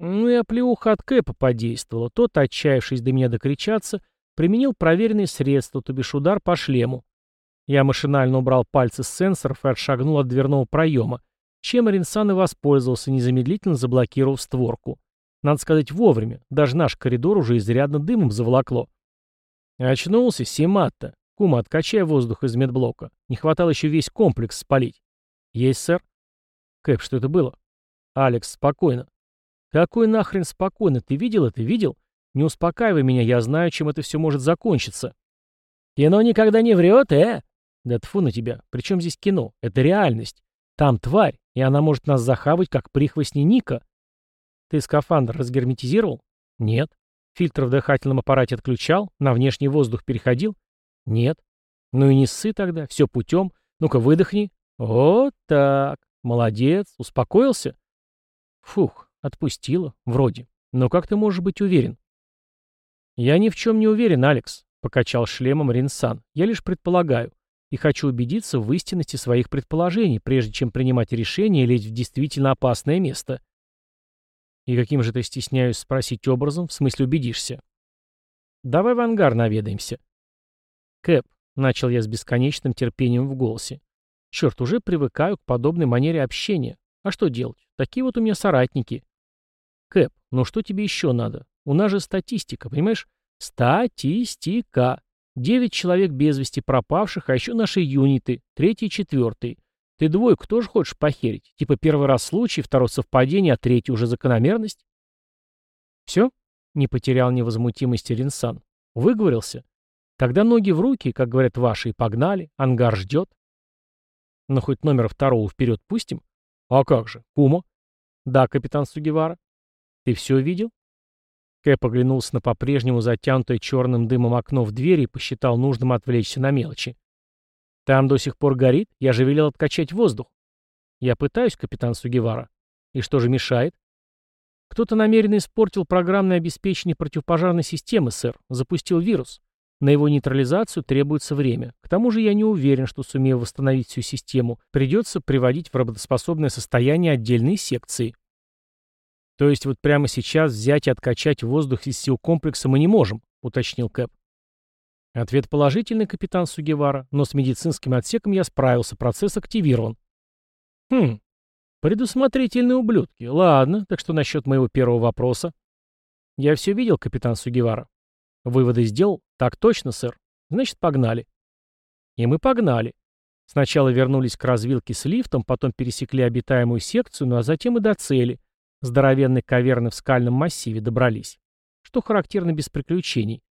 Speaker 1: Ну и оплеуха от Кэпа подействовала. Тот, отчаявшись до меня докричаться, применил проверенные средства, то бишь удар по шлему. Я машинально убрал пальцы с сенсоров и отшагнул от дверного проема, чем Ринсан и воспользовался, незамедлительно заблокировав створку. Надо сказать, вовремя. Даже наш коридор уже изрядно дымом заволокло. Очнулся Симатта. Кума, откачай воздух из медблока. Не хватало еще весь комплекс спалить. Есть, сэр. Кэп, что это было? Алекс, спокойно. «Какой нахрен спокойно? Ты видел это? Видел? Не успокаивай меня, я знаю, чем это все может закончиться». «Кино никогда не врет, э?» «Да тфу на тебя. Причем здесь кино? Это реальность. Там тварь, и она может нас захавать, как прихвостни Ника». «Ты скафандр разгерметизировал?» «Нет». «Фильтр в дыхательном аппарате отключал? На внешний воздух переходил?» «Нет». «Ну и не ссы тогда, все путем. Ну-ка, выдохни». «Вот так. Молодец. Успокоился?» «Фух, Отпустила, вроде. Но как ты можешь быть уверен? Я ни в чем не уверен, Алекс, покачал шлемом Ринсан. Я лишь предполагаю. И хочу убедиться в истинности своих предположений, прежде чем принимать решение лезть в действительно опасное место. И каким же ты стесняюсь спросить образом, в смысле убедишься? Давай в ангар наведаемся. Кэп, начал я с бесконечным терпением в голосе. Черт, уже привыкаю к подобной манере общения. А что делать? Такие вот у меня соратники. Кэп, ну что тебе еще надо? У нас же статистика, понимаешь? Статистика. Девять человек без вести пропавших, а еще наши юниты, третий и четвертый. Ты двойку тоже хочешь похерить? Типа первый раз случай, второй совпадение, а третий уже закономерность? Все? Не потерял невозмутимости Ринсан. Выговорился? Тогда ноги в руки, как говорят ваши, и погнали. Ангар ждет. Но ну, хоть номер второго вперед пустим? А как же? Кумо? Да, капитан Сугивара. Ты все видел?» Кэп оглянулся на по-прежнему затянутое черным дымом окно в двери и посчитал нужным отвлечься на мелочи. «Там до сих пор горит? Я же велел откачать воздух». «Я пытаюсь, капитан Сугивара. И что же мешает?» «Кто-то намеренно испортил программное обеспечение противопожарной системы, сэр. Запустил вирус. На его нейтрализацию требуется время. К тому же я не уверен, что сумею восстановить всю систему. Придется приводить в работоспособное состояние отдельные секции». То есть вот прямо сейчас взять и откачать воздух из сил комплекса мы не можем, уточнил Кэп. Ответ положительный, капитан Сугевара, но с медицинским отсеком я справился, процесс активирован. Хм, предусмотрительные ублюдки. Ладно, так что насчет моего первого вопроса? Я все видел, капитан Сугевара. Выводы сделал? Так точно, сэр. Значит, погнали. И мы погнали. Сначала вернулись к развилке с лифтом, потом пересекли обитаемую секцию, ну а затем и до цели — Здоровенной каверны в скальном массиве добрались. Что характерно без приключений.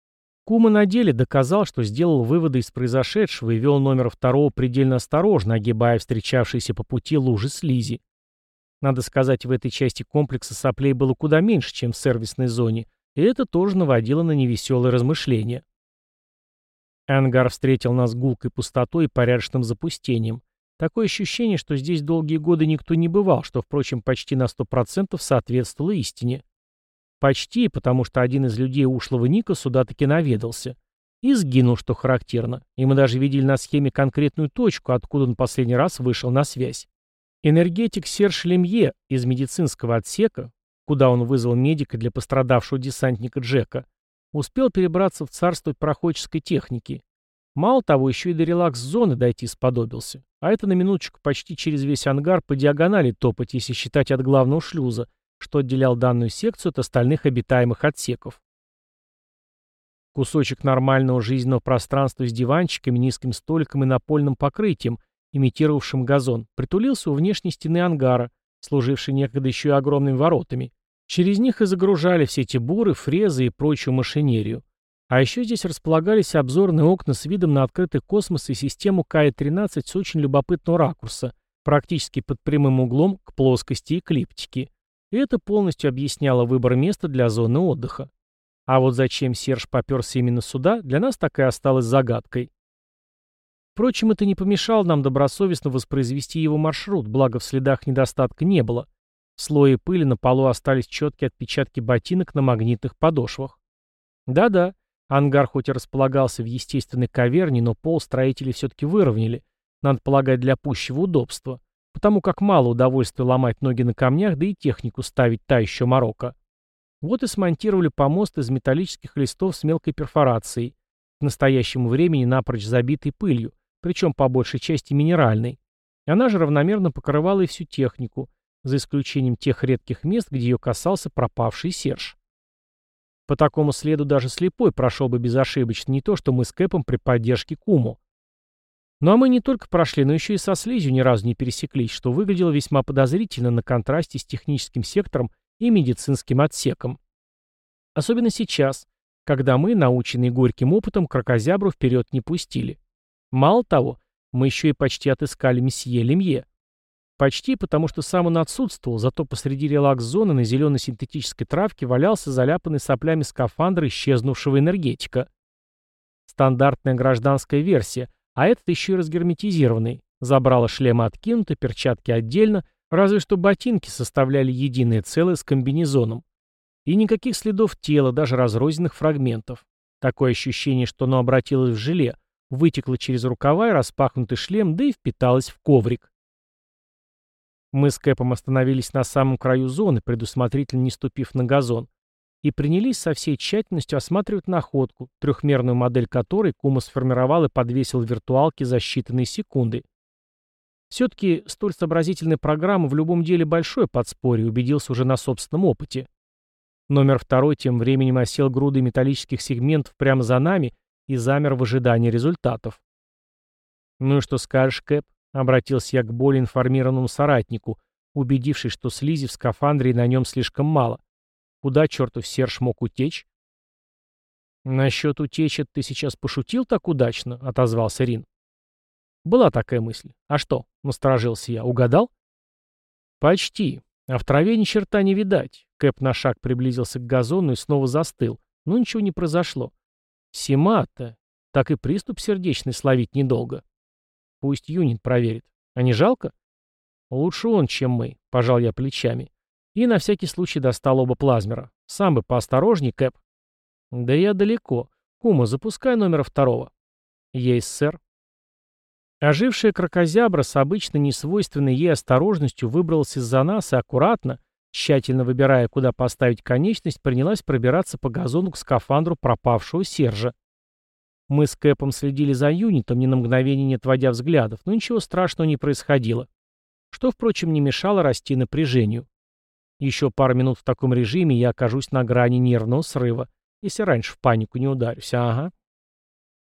Speaker 1: Кума на деле доказал, что сделал выводы из произошедшего и вел номер второго предельно осторожно, огибая встречавшиеся по пути лужи слизи. Надо сказать, в этой части комплекса соплей было куда меньше, чем в сервисной зоне, и это тоже наводило на невеселые размышления. Ангар встретил нас гулкой пустотой и порядочным запустением. Такое ощущение, что здесь долгие годы никто не бывал, что, впрочем, почти на сто процентов соответствовало истине. Почти, потому что один из людей ушлого Ника сюда таки наведался. И сгинул, что характерно. И мы даже видели на схеме конкретную точку, откуда он последний раз вышел на связь. Энергетик Серж Лемье из медицинского отсека, куда он вызвал медика для пострадавшего десантника Джека, успел перебраться в царство проходческой техники. Мало того, еще и до релакс-зоны дойти сподобился. А это на минуточку почти через весь ангар по диагонали топать, если считать от главного шлюза, что отделял данную секцию от остальных обитаемых отсеков. Кусочек нормального жизненного пространства с диванчиками, низким столиком и напольным покрытием, имитировавшим газон, притулился у внешней стены ангара, служившей некогда еще и огромными воротами. Через них и загружали все эти буры, фрезы и прочую машинерию. А еще здесь располагались обзорные окна с видом на открытый космос и систему КАИ-13 с очень любопытного ракурса, практически под прямым углом к плоскости эклиптики. И это полностью объясняло выбор места для зоны отдыха. А вот зачем Серж поперся именно сюда, для нас так и осталось загадкой. Впрочем, это не помешало нам добросовестно воспроизвести его маршрут, благо в следах недостатка не было. В слое пыли на полу остались четкие отпечатки ботинок на магнитных подошвах. Да-да, ангар хоть и располагался в естественной каверне, но пол строители все-таки выровняли, надо полагать, для пущего удобства, потому как мало удовольствия ломать ноги на камнях, да и технику ставить та еще морока. Вот и смонтировали помост из металлических листов с мелкой перфорацией, к настоящему времени напрочь забитой пылью, причем по большей части минеральной. Она же равномерно покрывала и всю технику, за исключением тех редких мест, где ее касался пропавший Серж. По такому следу даже слепой прошел бы безошибочно, не то что мы с Кэпом при поддержке Куму. Ну а мы не только прошли, но еще и со слизью ни разу не пересеклись, что выглядело весьма подозрительно на контрасте с техническим сектором и медицинским отсеком. Особенно сейчас, когда мы, наученные горьким опытом, крокозябру вперед не пустили. Мало того, мы еще и почти отыскали месье Лемье. Почти, потому что сам он отсутствовал, зато посреди релакс-зоны на зеленой синтетической травке валялся заляпанный соплями скафандр исчезнувшего энергетика. Стандартная гражданская версия, а этот еще и разгерметизированный. Забрало шлема откинуто, перчатки отдельно, разве что ботинки составляли единое целое с комбинезоном. И никаких следов тела, даже разрозненных фрагментов. Такое ощущение, что оно обратилось в желе, вытекло через рукава и распахнутый шлем, да и впиталось в коврик. Мы с Кэпом остановились на самом краю зоны, предусмотрительно не ступив на газон, и принялись со всей тщательностью осматривать находку, трехмерную модель которой Кума сформировал и подвесил в виртуалке за считанные секунды. Все-таки столь сообразительная программа в любом деле большое подспорье, убедился уже на собственном опыте. Номер второй тем временем осел грудой металлических сегментов прямо за нами и замер в ожидании результатов. «Ну и что скажешь, Кэп?» — обратился я к более информированному соратнику, убедившись, что слизи в скафандре и на нем слишком мало. Куда чертов Серж мог утечь? «Насчет утечи ты сейчас пошутил так удачно?» — отозвался Рин. «Была такая мысль. А что?» — насторожился я. «Угадал?» «Почти. А в траве ни черта не видать». Кэп на шаг приблизился к газону и снова застыл. Но ничего не произошло. «Сима-то. Так и приступ сердечный словить недолго. Пусть юнит проверит. А не жалко?» «Лучше он, чем мы», — пожал я плечами. И на всякий случай достал оба плазмера. Сам бы поосторожней, Кэп. Да я далеко. Кума, запускай номера второго. Есть, сэр. Ожившая крокозябра с обычно несвойственной ей осторожностью выбралась из-за нас и аккуратно, тщательно выбирая, куда поставить конечность, принялась пробираться по газону к скафандру пропавшего Сержа. Мы с Кэпом следили за юнитом, ни на мгновение не отводя взглядов, но ничего страшного не происходило. Что, впрочем, не мешало расти напряжению. Еще пару минут в таком режиме я окажусь на грани нервного срыва, если раньше в панику не ударюсь. Ага.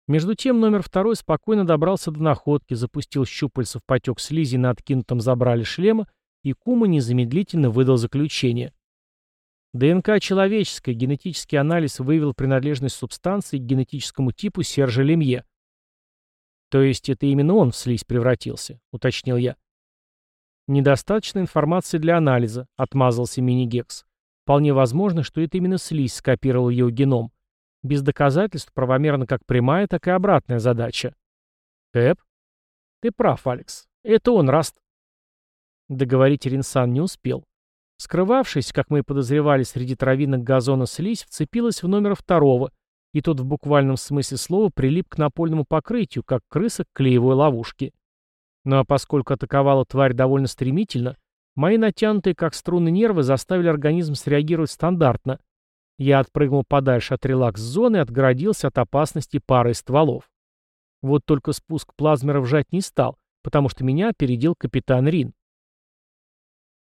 Speaker 1: Между тем номер второй спокойно добрался до находки, запустил щупальца в потек слизи на откинутом забрали шлема, и Кума незамедлительно выдал заключение. ДНК человеческая, генетический анализ выявил принадлежность субстанции к генетическому типу Сержа Лемье. То есть это именно он в слизь превратился, уточнил я. «Недостаточно информации для анализа», — отмазался Мини-Гекс. «Вполне возможно, что это именно слизь скопировал его геном. Без доказательств правомерно как прямая, так и обратная задача». «Кэп?» «Ты прав, Алекс. Это он, Раст...» Договорить Ринсан не успел. Скрывавшись, как мы и подозревали, среди травинок газона слизь, вцепилась в номер второго, и тот в буквальном смысле слова прилип к напольному покрытию, как крыса к клеевой ловушке. А поскольку атаковала тварь довольно стремительно, мои натянутые как струны нервы заставили организм среагировать стандартно. Я отпрыгнул подальше от релакс-зоны и отгородился от опасности пары стволов. Вот только спуск плазмера вжать не стал, потому что меня опередил капитан Рин.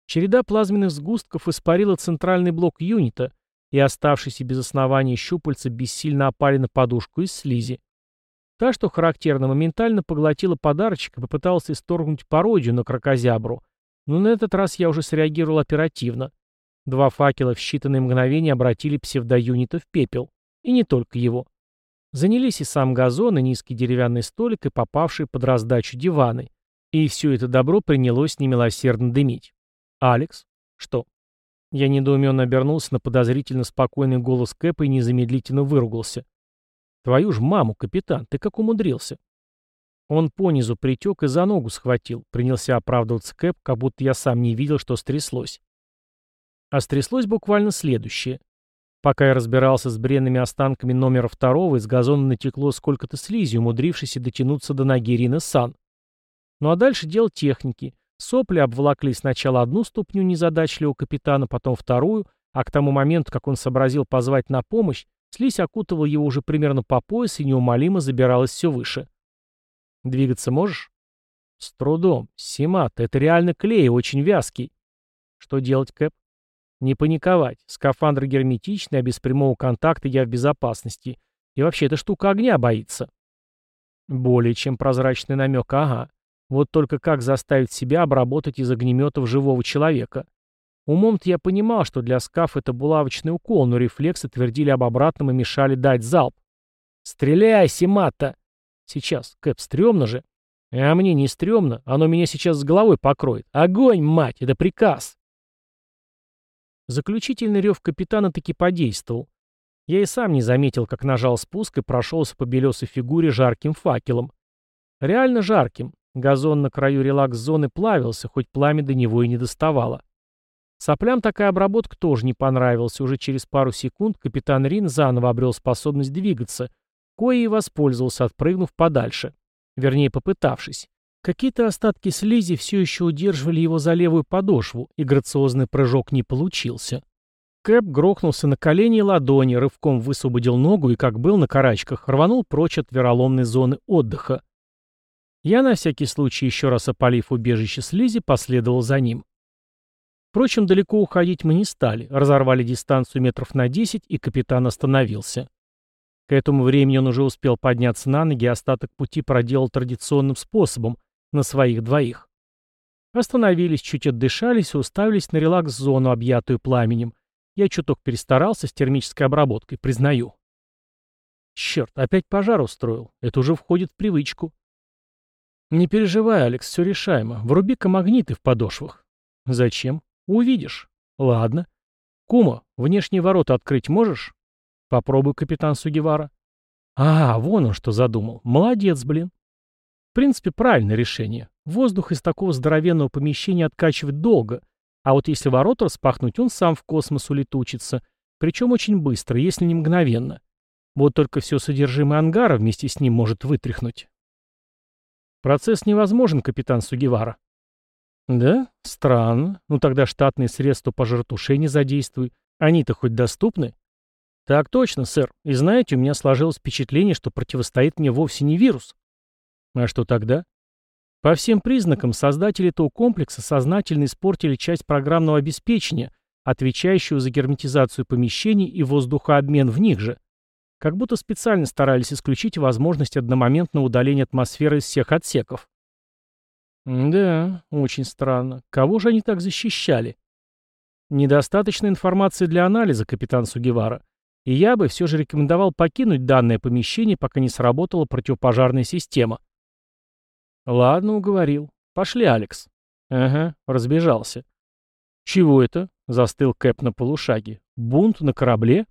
Speaker 1: Череда плазменных сгустков испарила центральный блок юнита, и оставшиеся без основания щупальца бессильно опали на подушку из слизи. Та, что характерно, моментально поглотила подарочек и попыталась исторгнуть пародию на крокозябру, но на этот раз я уже среагировал оперативно. Два факела в считанные мгновения обратили псевдоюнита в пепел. И не только его. Занялись и сам газон, и низкий деревянный столик, и попавшие под раздачу диваны. И все это добро принялось немилосердно дымить. «Алекс? Что?» Я недоуменно обернулся на подозрительно спокойный голос Кэпа и незамедлительно выругался. «Твою ж маму, капитан, ты как умудрился?» Он понизу притек и за ногу схватил, принялся оправдываться Кэп, как будто я сам не видел, что стряслось. А стряслось буквально следующее. Пока я разбирался с бренными останками номера второго, из газона натекло сколько-то слизи, умудрившейся дотянуться до ноги Рины Сан. Ну а дальше дело техники. Сопли обволокли сначала одну ступню незадачливого капитана, потом вторую, а к тому моменту, как он сообразил позвать на помощь, слизь окутывала его уже примерно по пояс и неумолимо забиралась все выше. «Двигаться можешь?» «С трудом. Симат, это реально клей, очень вязкий». «Что делать, Кэп?» «Не паниковать. Скафандр герметичный, а без прямого контакта я в безопасности. И вообще, эта штука огня боится». Более чем прозрачный намек, ага. Вот только как заставить себя обработать из огнеметов живого человека? Умом-то я понимал, что для скаф это булавочный укол, но рефлексы твердили об обратном и мешали дать залп. «Стреляй, Симата!» «Сейчас, Кэп, стрёмно же!» «А мне не стрёмно, оно меня сейчас с головой покроет. Огонь, мать, это приказ!» Заключительный рев капитана таки подействовал. Я и сам не заметил, как нажал спуск и прошелся по белесой фигуре жарким факелом. Реально жарким. Газон на краю релакс-зоны плавился, хоть пламя до него и не доставало. Соплям такая обработка тоже не понравилась. Уже через пару секунд капитан Рин заново обрел способность двигаться, кое и воспользовался, отпрыгнув подальше. Вернее, попытавшись. Какие-то остатки слизи все еще удерживали его за левую подошву, и грациозный прыжок не получился. Кэп грохнулся на колени и ладони, рывком высвободил ногу и, как был на карачках, рванул прочь от вероломной зоны отдыха. Я, на всякий случай, еще раз опалив убежище слизи, последовал за ним. Впрочем, далеко уходить мы не стали, разорвали дистанцию метров на 10, и капитан остановился. К этому времени он уже успел подняться на ноги, и остаток пути проделал традиционным способом, на своих двоих. Остановились, чуть отдышались и уставились на релакс-зону, объятую пламенем. Я чуток перестарался с термической обработкой, признаю. Черт, опять пожар устроил. Это уже входит в привычку. Не переживай, Алекс, все решаемо. Вруби-ка магниты в подошвах. Зачем? Увидишь. Ладно. Кума, внешние ворота открыть можешь? Попробуй, капитан Сугивара. А, вон он что задумал. Молодец, блин принципе, правильное решение. Воздух из такого здоровенного помещения откачивать долго, а вот если ворота распахнуть, он сам в космос улетучится, причем очень быстро, если не мгновенно. Вот только все содержимое ангара вместе с ним может вытряхнуть. Процесс невозможен, капитан Сугивара. Да? Странно. Ну тогда штатные средства пожаротушения задействуй. Они-то хоть доступны? Так точно, сэр. И знаете, у меня сложилось впечатление, что противостоит мне вовсе не вирус. А что тогда? По всем признакам, создатели этого комплекса сознательно испортили часть программного обеспечения, отвечающего за герметизацию помещений и воздухообмен в них же. Как будто специально старались исключить возможность одномоментного удаления атмосферы из всех отсеков. Да, очень странно. Кого же они так защищали? Недостаточно информации для анализа, капитан Сугивара. И я бы все же рекомендовал покинуть данное помещение, пока не сработала противопожарная система. Ладно, уговорил. Пошли, Алекс. Ага, разбежался. Чего это? Застыл Кэп на полушаге. Бунт на корабле?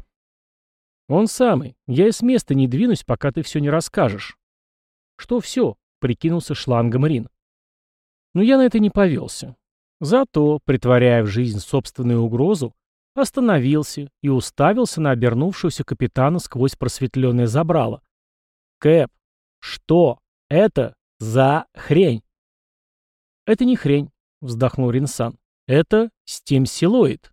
Speaker 1: Он самый. Я и с места не двинусь, пока ты все не расскажешь. Что все? Прикинулся шлангом Рин. Но я на это не повелся. Зато, притворяя в жизнь собственную угрозу, остановился и уставился на обернувшегося капитана сквозь просветленное забрало. «Кэп, что это за хрень. Это не хрень, вздохнул Ринсан. Это стемсилоид.